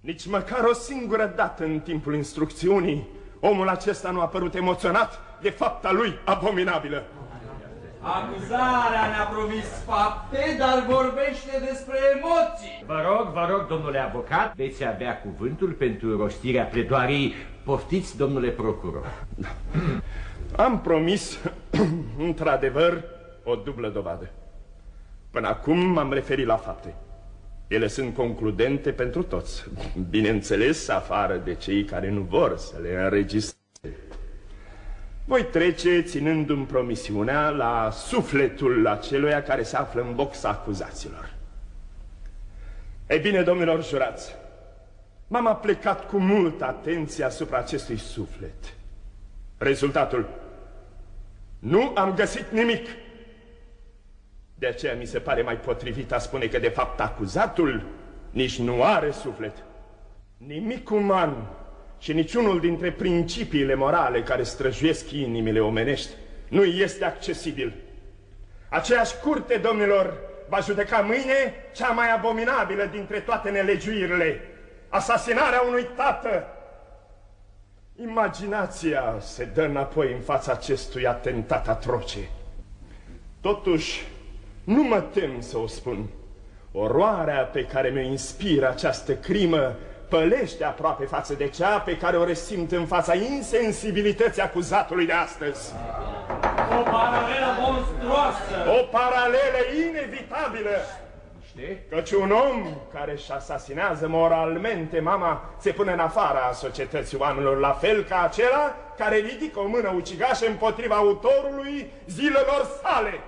Nici măcar o singură dată în timpul instrucțiunii, omul acesta nu a părut emoționat de fapta lui abominabilă. Acuzarea ne-a promis fapte, dar vorbește despre emoții. Vă rog, vă rog, domnule avocat, veți avea cuvântul pentru rostirea pledoarii. Poftiți, domnule procuror. Am promis, într-adevăr, o dublă dovadă. Până acum m-am referit la fapte. Ele sunt concludente pentru toți, bineînțeles afară de cei care nu vor să le înregistreze. Voi trece, ținându-mi promisiunea, la sufletul aceluia care se află în boxa acuzaților. Ei bine, domnilor jurați, m-am aplecat cu multă atenție asupra acestui suflet. Rezultatul? Nu am găsit nimic. De aceea mi se pare mai potrivit a spune că, de fapt, acuzatul nici nu are suflet. Nimic uman și niciunul dintre principiile morale care străjuiesc inimile omenești nu este accesibil. Aceeași curte, domnilor, va judeca mâine cea mai abominabilă dintre toate nelegiuirile, asasinarea unui tată. Imaginația se dă înapoi în fața acestui atentat atroce. Totuși, nu mă tem să o spun. Oroarea pe care mi-o inspiră această crimă pălește aproape față de cea pe care o resimt în fața insensibilității acuzatului de astăzi. O paralelă monstruoasă! O paralelă inevitabilă! Căci un om care își asasinează moralmente mama se pune în afara societății oamenilor, la fel ca acela care ridică o mână ucigașă împotriva autorului zilelor sale.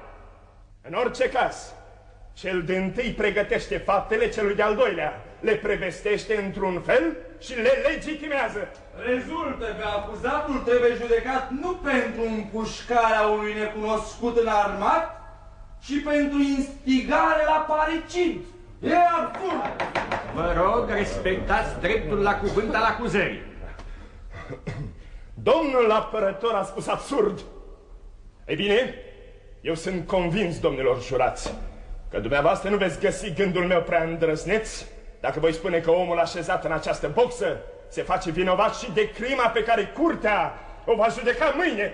În orice caz, cel de întâi pregătește faptele celui de-al doilea, le prevestește într-un fel și le legitimează. Rezultă că acuzatul trebuie judecat nu pentru împușcarea unui necunoscut în armat, ci pentru instigare la paricid. E absurd! Vă rog, respectați dreptul la cuvânt al acuzării. Domnul apărător a spus absurd. Ei bine, eu sunt convins, domnilor jurați, că dumneavoastră nu veți găsi gândul meu prea îndrăzneț dacă voi spune că omul așezat în această boxă se face vinovat și de crima pe care curtea o va judeca mâine.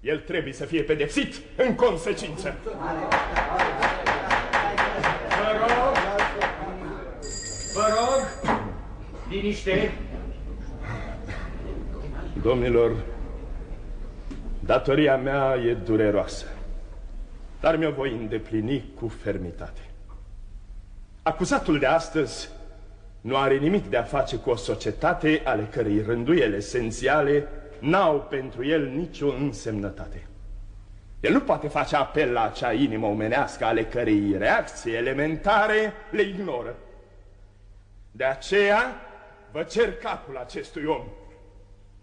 El trebuie să fie pedepsit în consecință. Vă rog, vă rog, liniște. Domnilor, datoria mea e dureroasă, dar mi-o voi îndeplini cu fermitate. Acuzatul de astăzi nu are nimic de a face cu o societate ale cărei rânduiele esențiale n-au pentru el nicio însemnătate. El nu poate face apel la acea inimă omenească ale cărei reacții elementare le ignoră. De aceea vă cer capul acestui om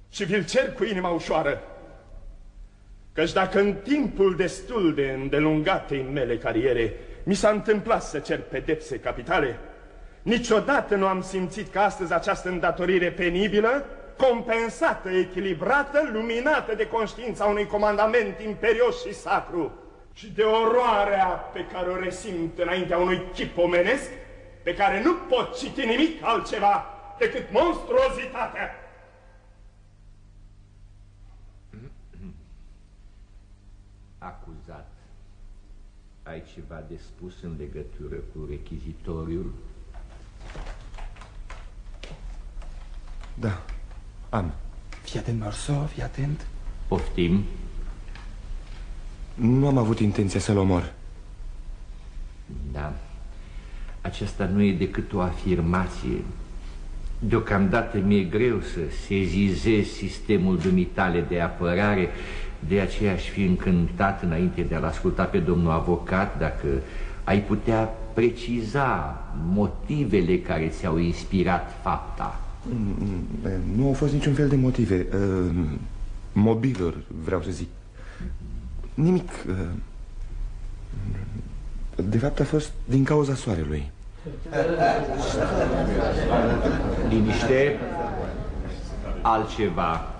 și vi-l cer cu inima ușoară. Căci dacă în timpul destul de îndelungatei mele cariere mi s-a întâmplat să cer pedepse capitale, niciodată nu am simțit că astăzi această îndatorire penibilă, compensată, echilibrată, luminată de conștiința unui comandament imperios și sacru și de oroarea pe care o resimt înaintea unui chip omenesc, pe care nu pot citi nimic altceva decât monstruozitatea. Acuzat, ai ceva de spus în legătură cu rechizitoriul? Da, am. Fii atent, Marceau, fii atent. Poftim. Nu am avut intenția să-l omor. Da. Aceasta nu e decât o afirmație. Deocamdată mi-e greu să sezizez sistemul dumitale de apărare, de aceea aș fi încântat înainte de a-l asculta pe domnul avocat dacă ai putea preciza motivele care ți-au inspirat fapta. Mm, Nu au fost niciun fel de motive. Uh, mobiluri, vreau să zic. Nimic. Uh, De fapt a fost din cauza soarelui. Liniște. Altceva.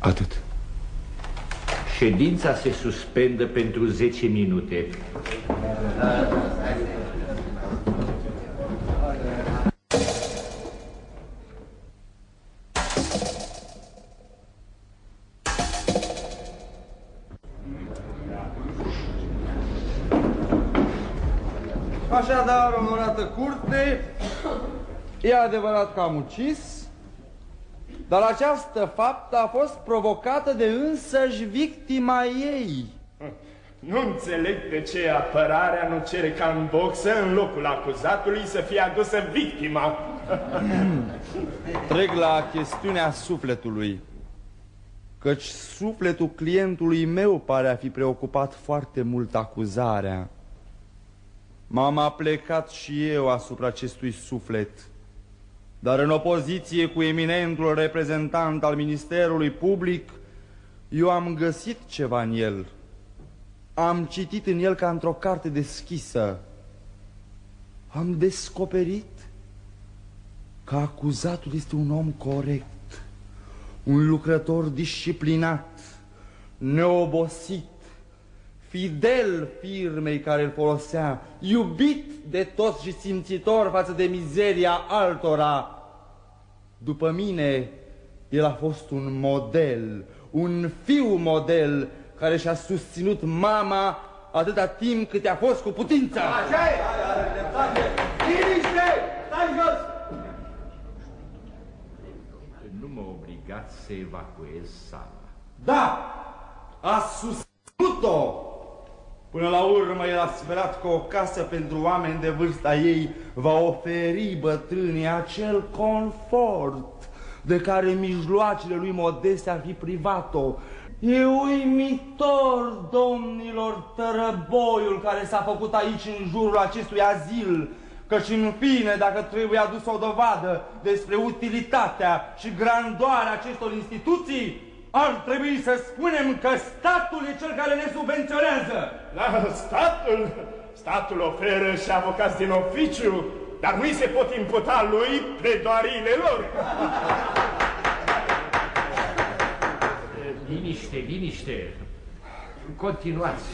Atât. Ședința se suspendă pentru 10 minute. Așadar, onorată curte, e adevărat că am ucis, dar această faptă a fost provocată de însăși victima ei. Nu înțeleg de ce apărarea nu cere ca în boxă, în locul acuzatului, să fie adusă victima. Trec la chestiunea sufletului, căci sufletul clientului meu pare a fi preocupat foarte mult acuzarea. M-am aplecat și eu asupra acestui suflet, dar în opoziție cu eminentul reprezentant al Ministerului Public, eu am găsit ceva în el. Am citit în el ca într-o carte deschisă. Am descoperit că acuzatul este un om corect, un lucrător disciplinat, neobosit, fidel firmei care îl folosea, iubit de toți și simțitor față de mizeria altora. După mine, el a fost un model, un fiu model care și-a susținut mama atâta timp cât a fost cu putință. Așa e! Liniște! Stai jos! Nu mă obligați să evacuez sala. Da! A susținut-o! Până la urmă el a sperat că o casă pentru oameni de vârsta ei va oferi bătrânii acel confort de care mijloacele lui modeste ar fi privat-o. E uimitor, domnilor, tărăboiul care s-a făcut aici în jurul acestui azil, căci în fine, dacă trebuie adus o dovadă despre utilitatea și grandoarea acestor instituții, ar trebui să spunem că statul e cel care ne subvenționează. La statul, statul oferă și avocați din oficiu, dar nu-i se pot imputa lui pledoariile lor. Liniște, liniște. Continuați.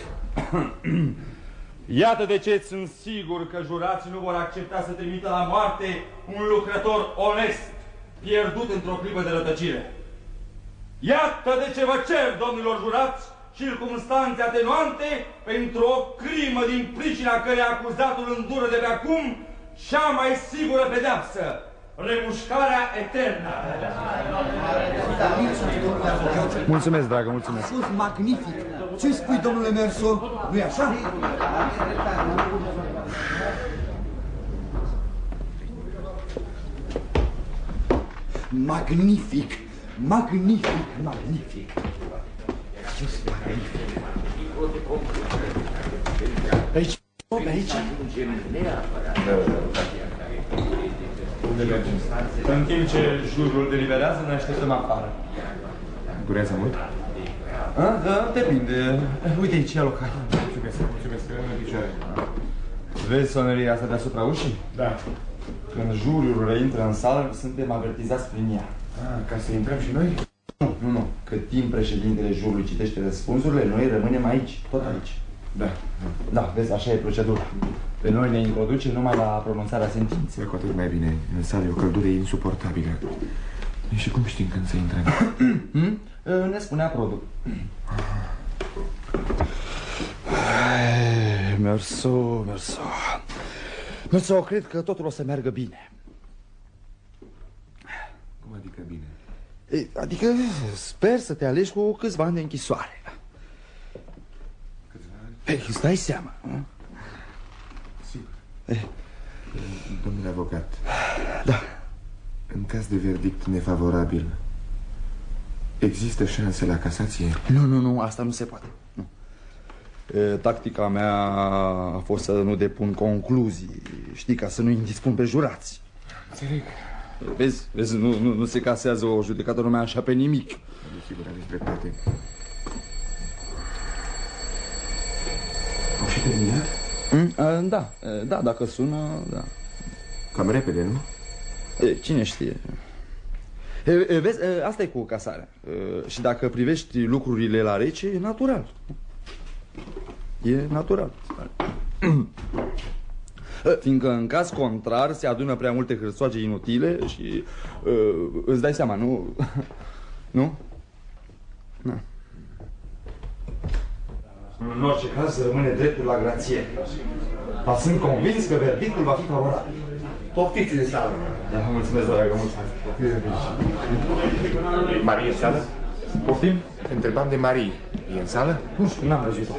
Iată de ce sunt sigur că jurații nu vor accepta să trimită la moarte un lucrător onest, pierdut într-o clipă de rătăcire. Iată de ce vă cer, domnilor jurați, circumstanțe atenuante pentru o crimă din pricina care acuzatul îndură de pe acum cea mai sigură pedeapsă, remușcarea eternă. Mulțumesc, dragă, mulțumesc. A fost magnific. Ce spui, domnule Merso? Nu-i așa? Magnific, magnific, magnific. Just magnific. Aici, pe aici. În timp ce jurul deliberează, ne așteptăm afară. Durează mult? A, da, depinde. Uite aici, ia loc, hai. Mulțumesc, mulțumesc, în picioare. Vezi soneria asta deasupra ușii? Da. Când jurul reintră în sală, suntem avertizați prin ea. Ah, ca să intrăm și noi? Nu, nu, nu. Cât timp președintele jurului citește răspunsurile, noi rămânem aici, tot aici. Da. Da, vezi, așa e procedura. Pe noi ne introduce numai la pronunțarea sentinței. Cu atât mai bine. În sală e o căldură insuportabilă. Și cum știm când să intrăm? Hmm? Ne spunea Produ. Merso, merso. Merso, cred că totul o să meargă bine. Cum adică bine? E, Adică sper să te alegi cu câțiva ani de închisoare. Ei, îți dai seama, nu? Sigur. Eh. Domnule avocat. Da. În caz de verdict nefavorabil, există șanse la casație? Nu, nu, nu, asta nu se poate. Nu. E, tactica mea a fost să nu depun concluzii, știi, ca să nu indispun pe jurați. Înțeleg. Vezi, vezi nu, nu, nu se casează o judecată numai așa pe nimic. Desigur, aveți dreptate. terminat? Mm? Da, da, dacă sună, da. Cam repede, nu? Cine știe? Vezi, asta e cu casarea. Și dacă privești lucrurile la rece, e natural. E natural. Fiindcă în caz contrar se adună prea multe hârsoage inutile și uh, îți dai seama, nu? nu? Na. În orice caz rămâne dreptul la grație. Dar sunt convins că verdictul va fi favorabil. Poftiți în sală. Da, mulțumesc, dragă, mulțumesc. Marie în sală? Poftim? Întrebam de Marie. E în sală? Nu știu, n-am văzut-o.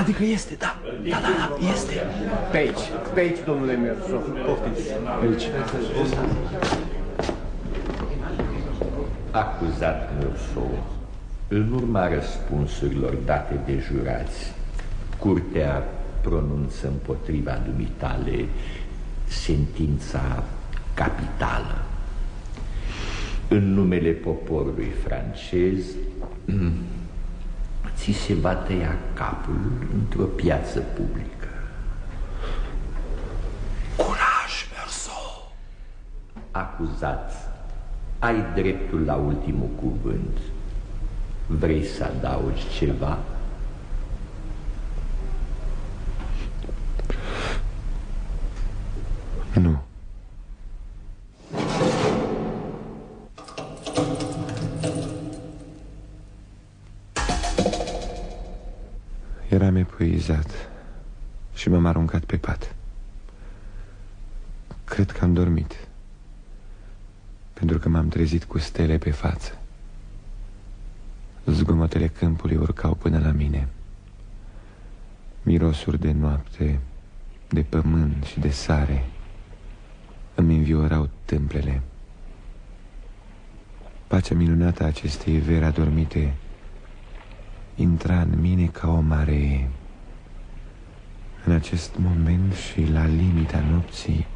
Adică este, da. Da, da, da, este. Pe aici, pe aici, domnule Merso. Poftiți. Aici. Acuzat Merso, în urma răspunsurilor date de jurați, curtea pronunță împotriva dumitale sentința capitală. În numele poporului francez, ți se va tăia capul într-o piață publică. Curaj, Merso! Acuzat, ai dreptul la ultimul cuvânt. Vrei să adaugi ceva? Nu. Eram epuizat și m-am aruncat pe pat. Cred că am dormit, pentru că m-am trezit cu stele pe față. Zgomotele câmpului urcau până la mine. Mirosuri de noapte, de pământ și de sare îmi înviorau tâmplele. Pacea minunată a acestei veri adormite intra în mine ca o maree. În acest moment și la limita nopții,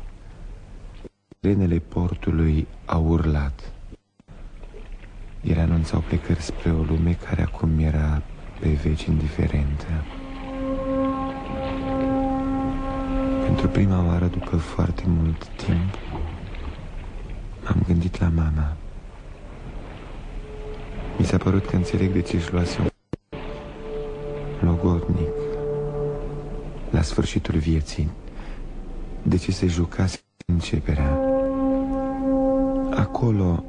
renele portului au urlat. Ele anunțau plecări spre o lume care acum era pe veci indiferentă. Pentru prima oară, după foarte mult timp, m-am gândit la mama. Mi s-a părut că înțeleg de ce își luase un logodnic la sfârșitul vieții, de ce se jucase începerea. Acolo,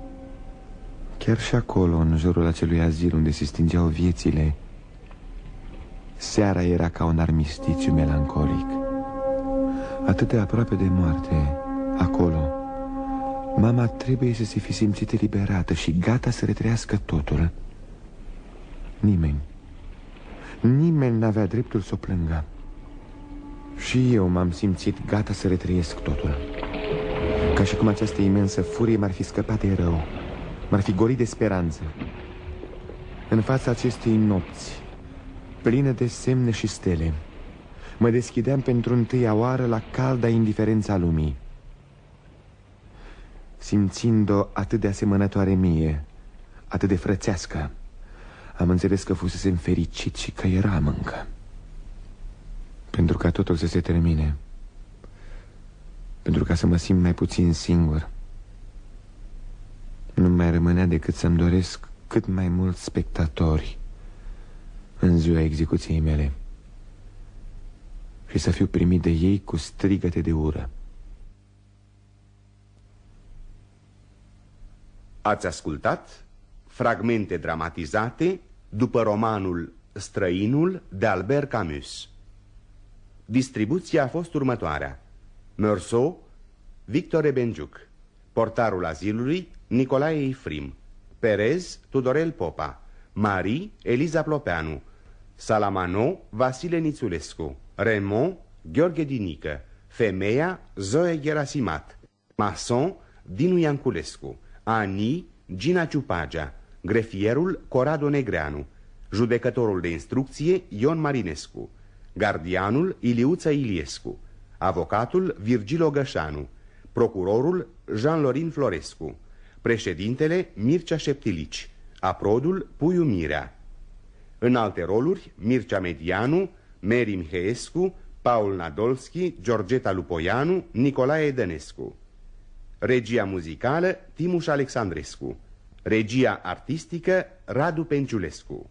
chiar și acolo, în jurul acelui azil unde se stingeau viețile, seara era ca un armistițiu melancolic. Atât de aproape de moarte, acolo, mama trebuie să se fi simțit eliberată și gata să retrăiască totul. Nimeni, nimeni n-avea dreptul să o plângă. Și eu m-am simțit gata să retrăiesc totul. Ca și cum această imensă furie m-ar fi scăpat de rău, m-ar fi gorit de speranță. În fața acestei nopți, plină de semne și stele, mă deschideam pentru întâia oară la calda indiferența lumii. Simțind-o atât de asemănătoare mie, atât de frățească, am înțeles că fusesem fericit și că eram încă. Pentru ca totul să se termine, pentru ca să mă simt mai puțin singur, nu mai rămânea decât să-mi doresc cât mai mulți spectatori în ziua execuției mele și să fiu primit de ei cu strigăte de ură. Ați ascultat fragmente dramatizate după romanul Străinul de Albert Camus. Distribuția a fost următoarea. Meursault, Victor Benjuc, Portarul azilului, Nicolae Ifrim, Perez, Tudorel Popa, Marie, Eliza Plopeanu, Salamano, Vasile Nițulescu, Raymond, Gheorghe Dinică, Femeia, Zoe Gerasimat, Mason, Dinu Ianculescu, Ani, Gina Ciupagea, grefierul Corado Negreanu, judecătorul de instrucție Ion Marinescu, gardianul Iliuța Iliescu, avocatul Virgilo Gășanu, procurorul Jean-Lorin Florescu, președintele Mircea Șeptilici, aprodul Puiu Mirea. În alte roluri, Mircea Medianu, Mary Miheescu, Paul Nadolski, Georgeta Lupoianu, Nicolae Dănescu. Regia muzicală, Timuș Alexandrescu. Regia artistică, Radu Penciulescu.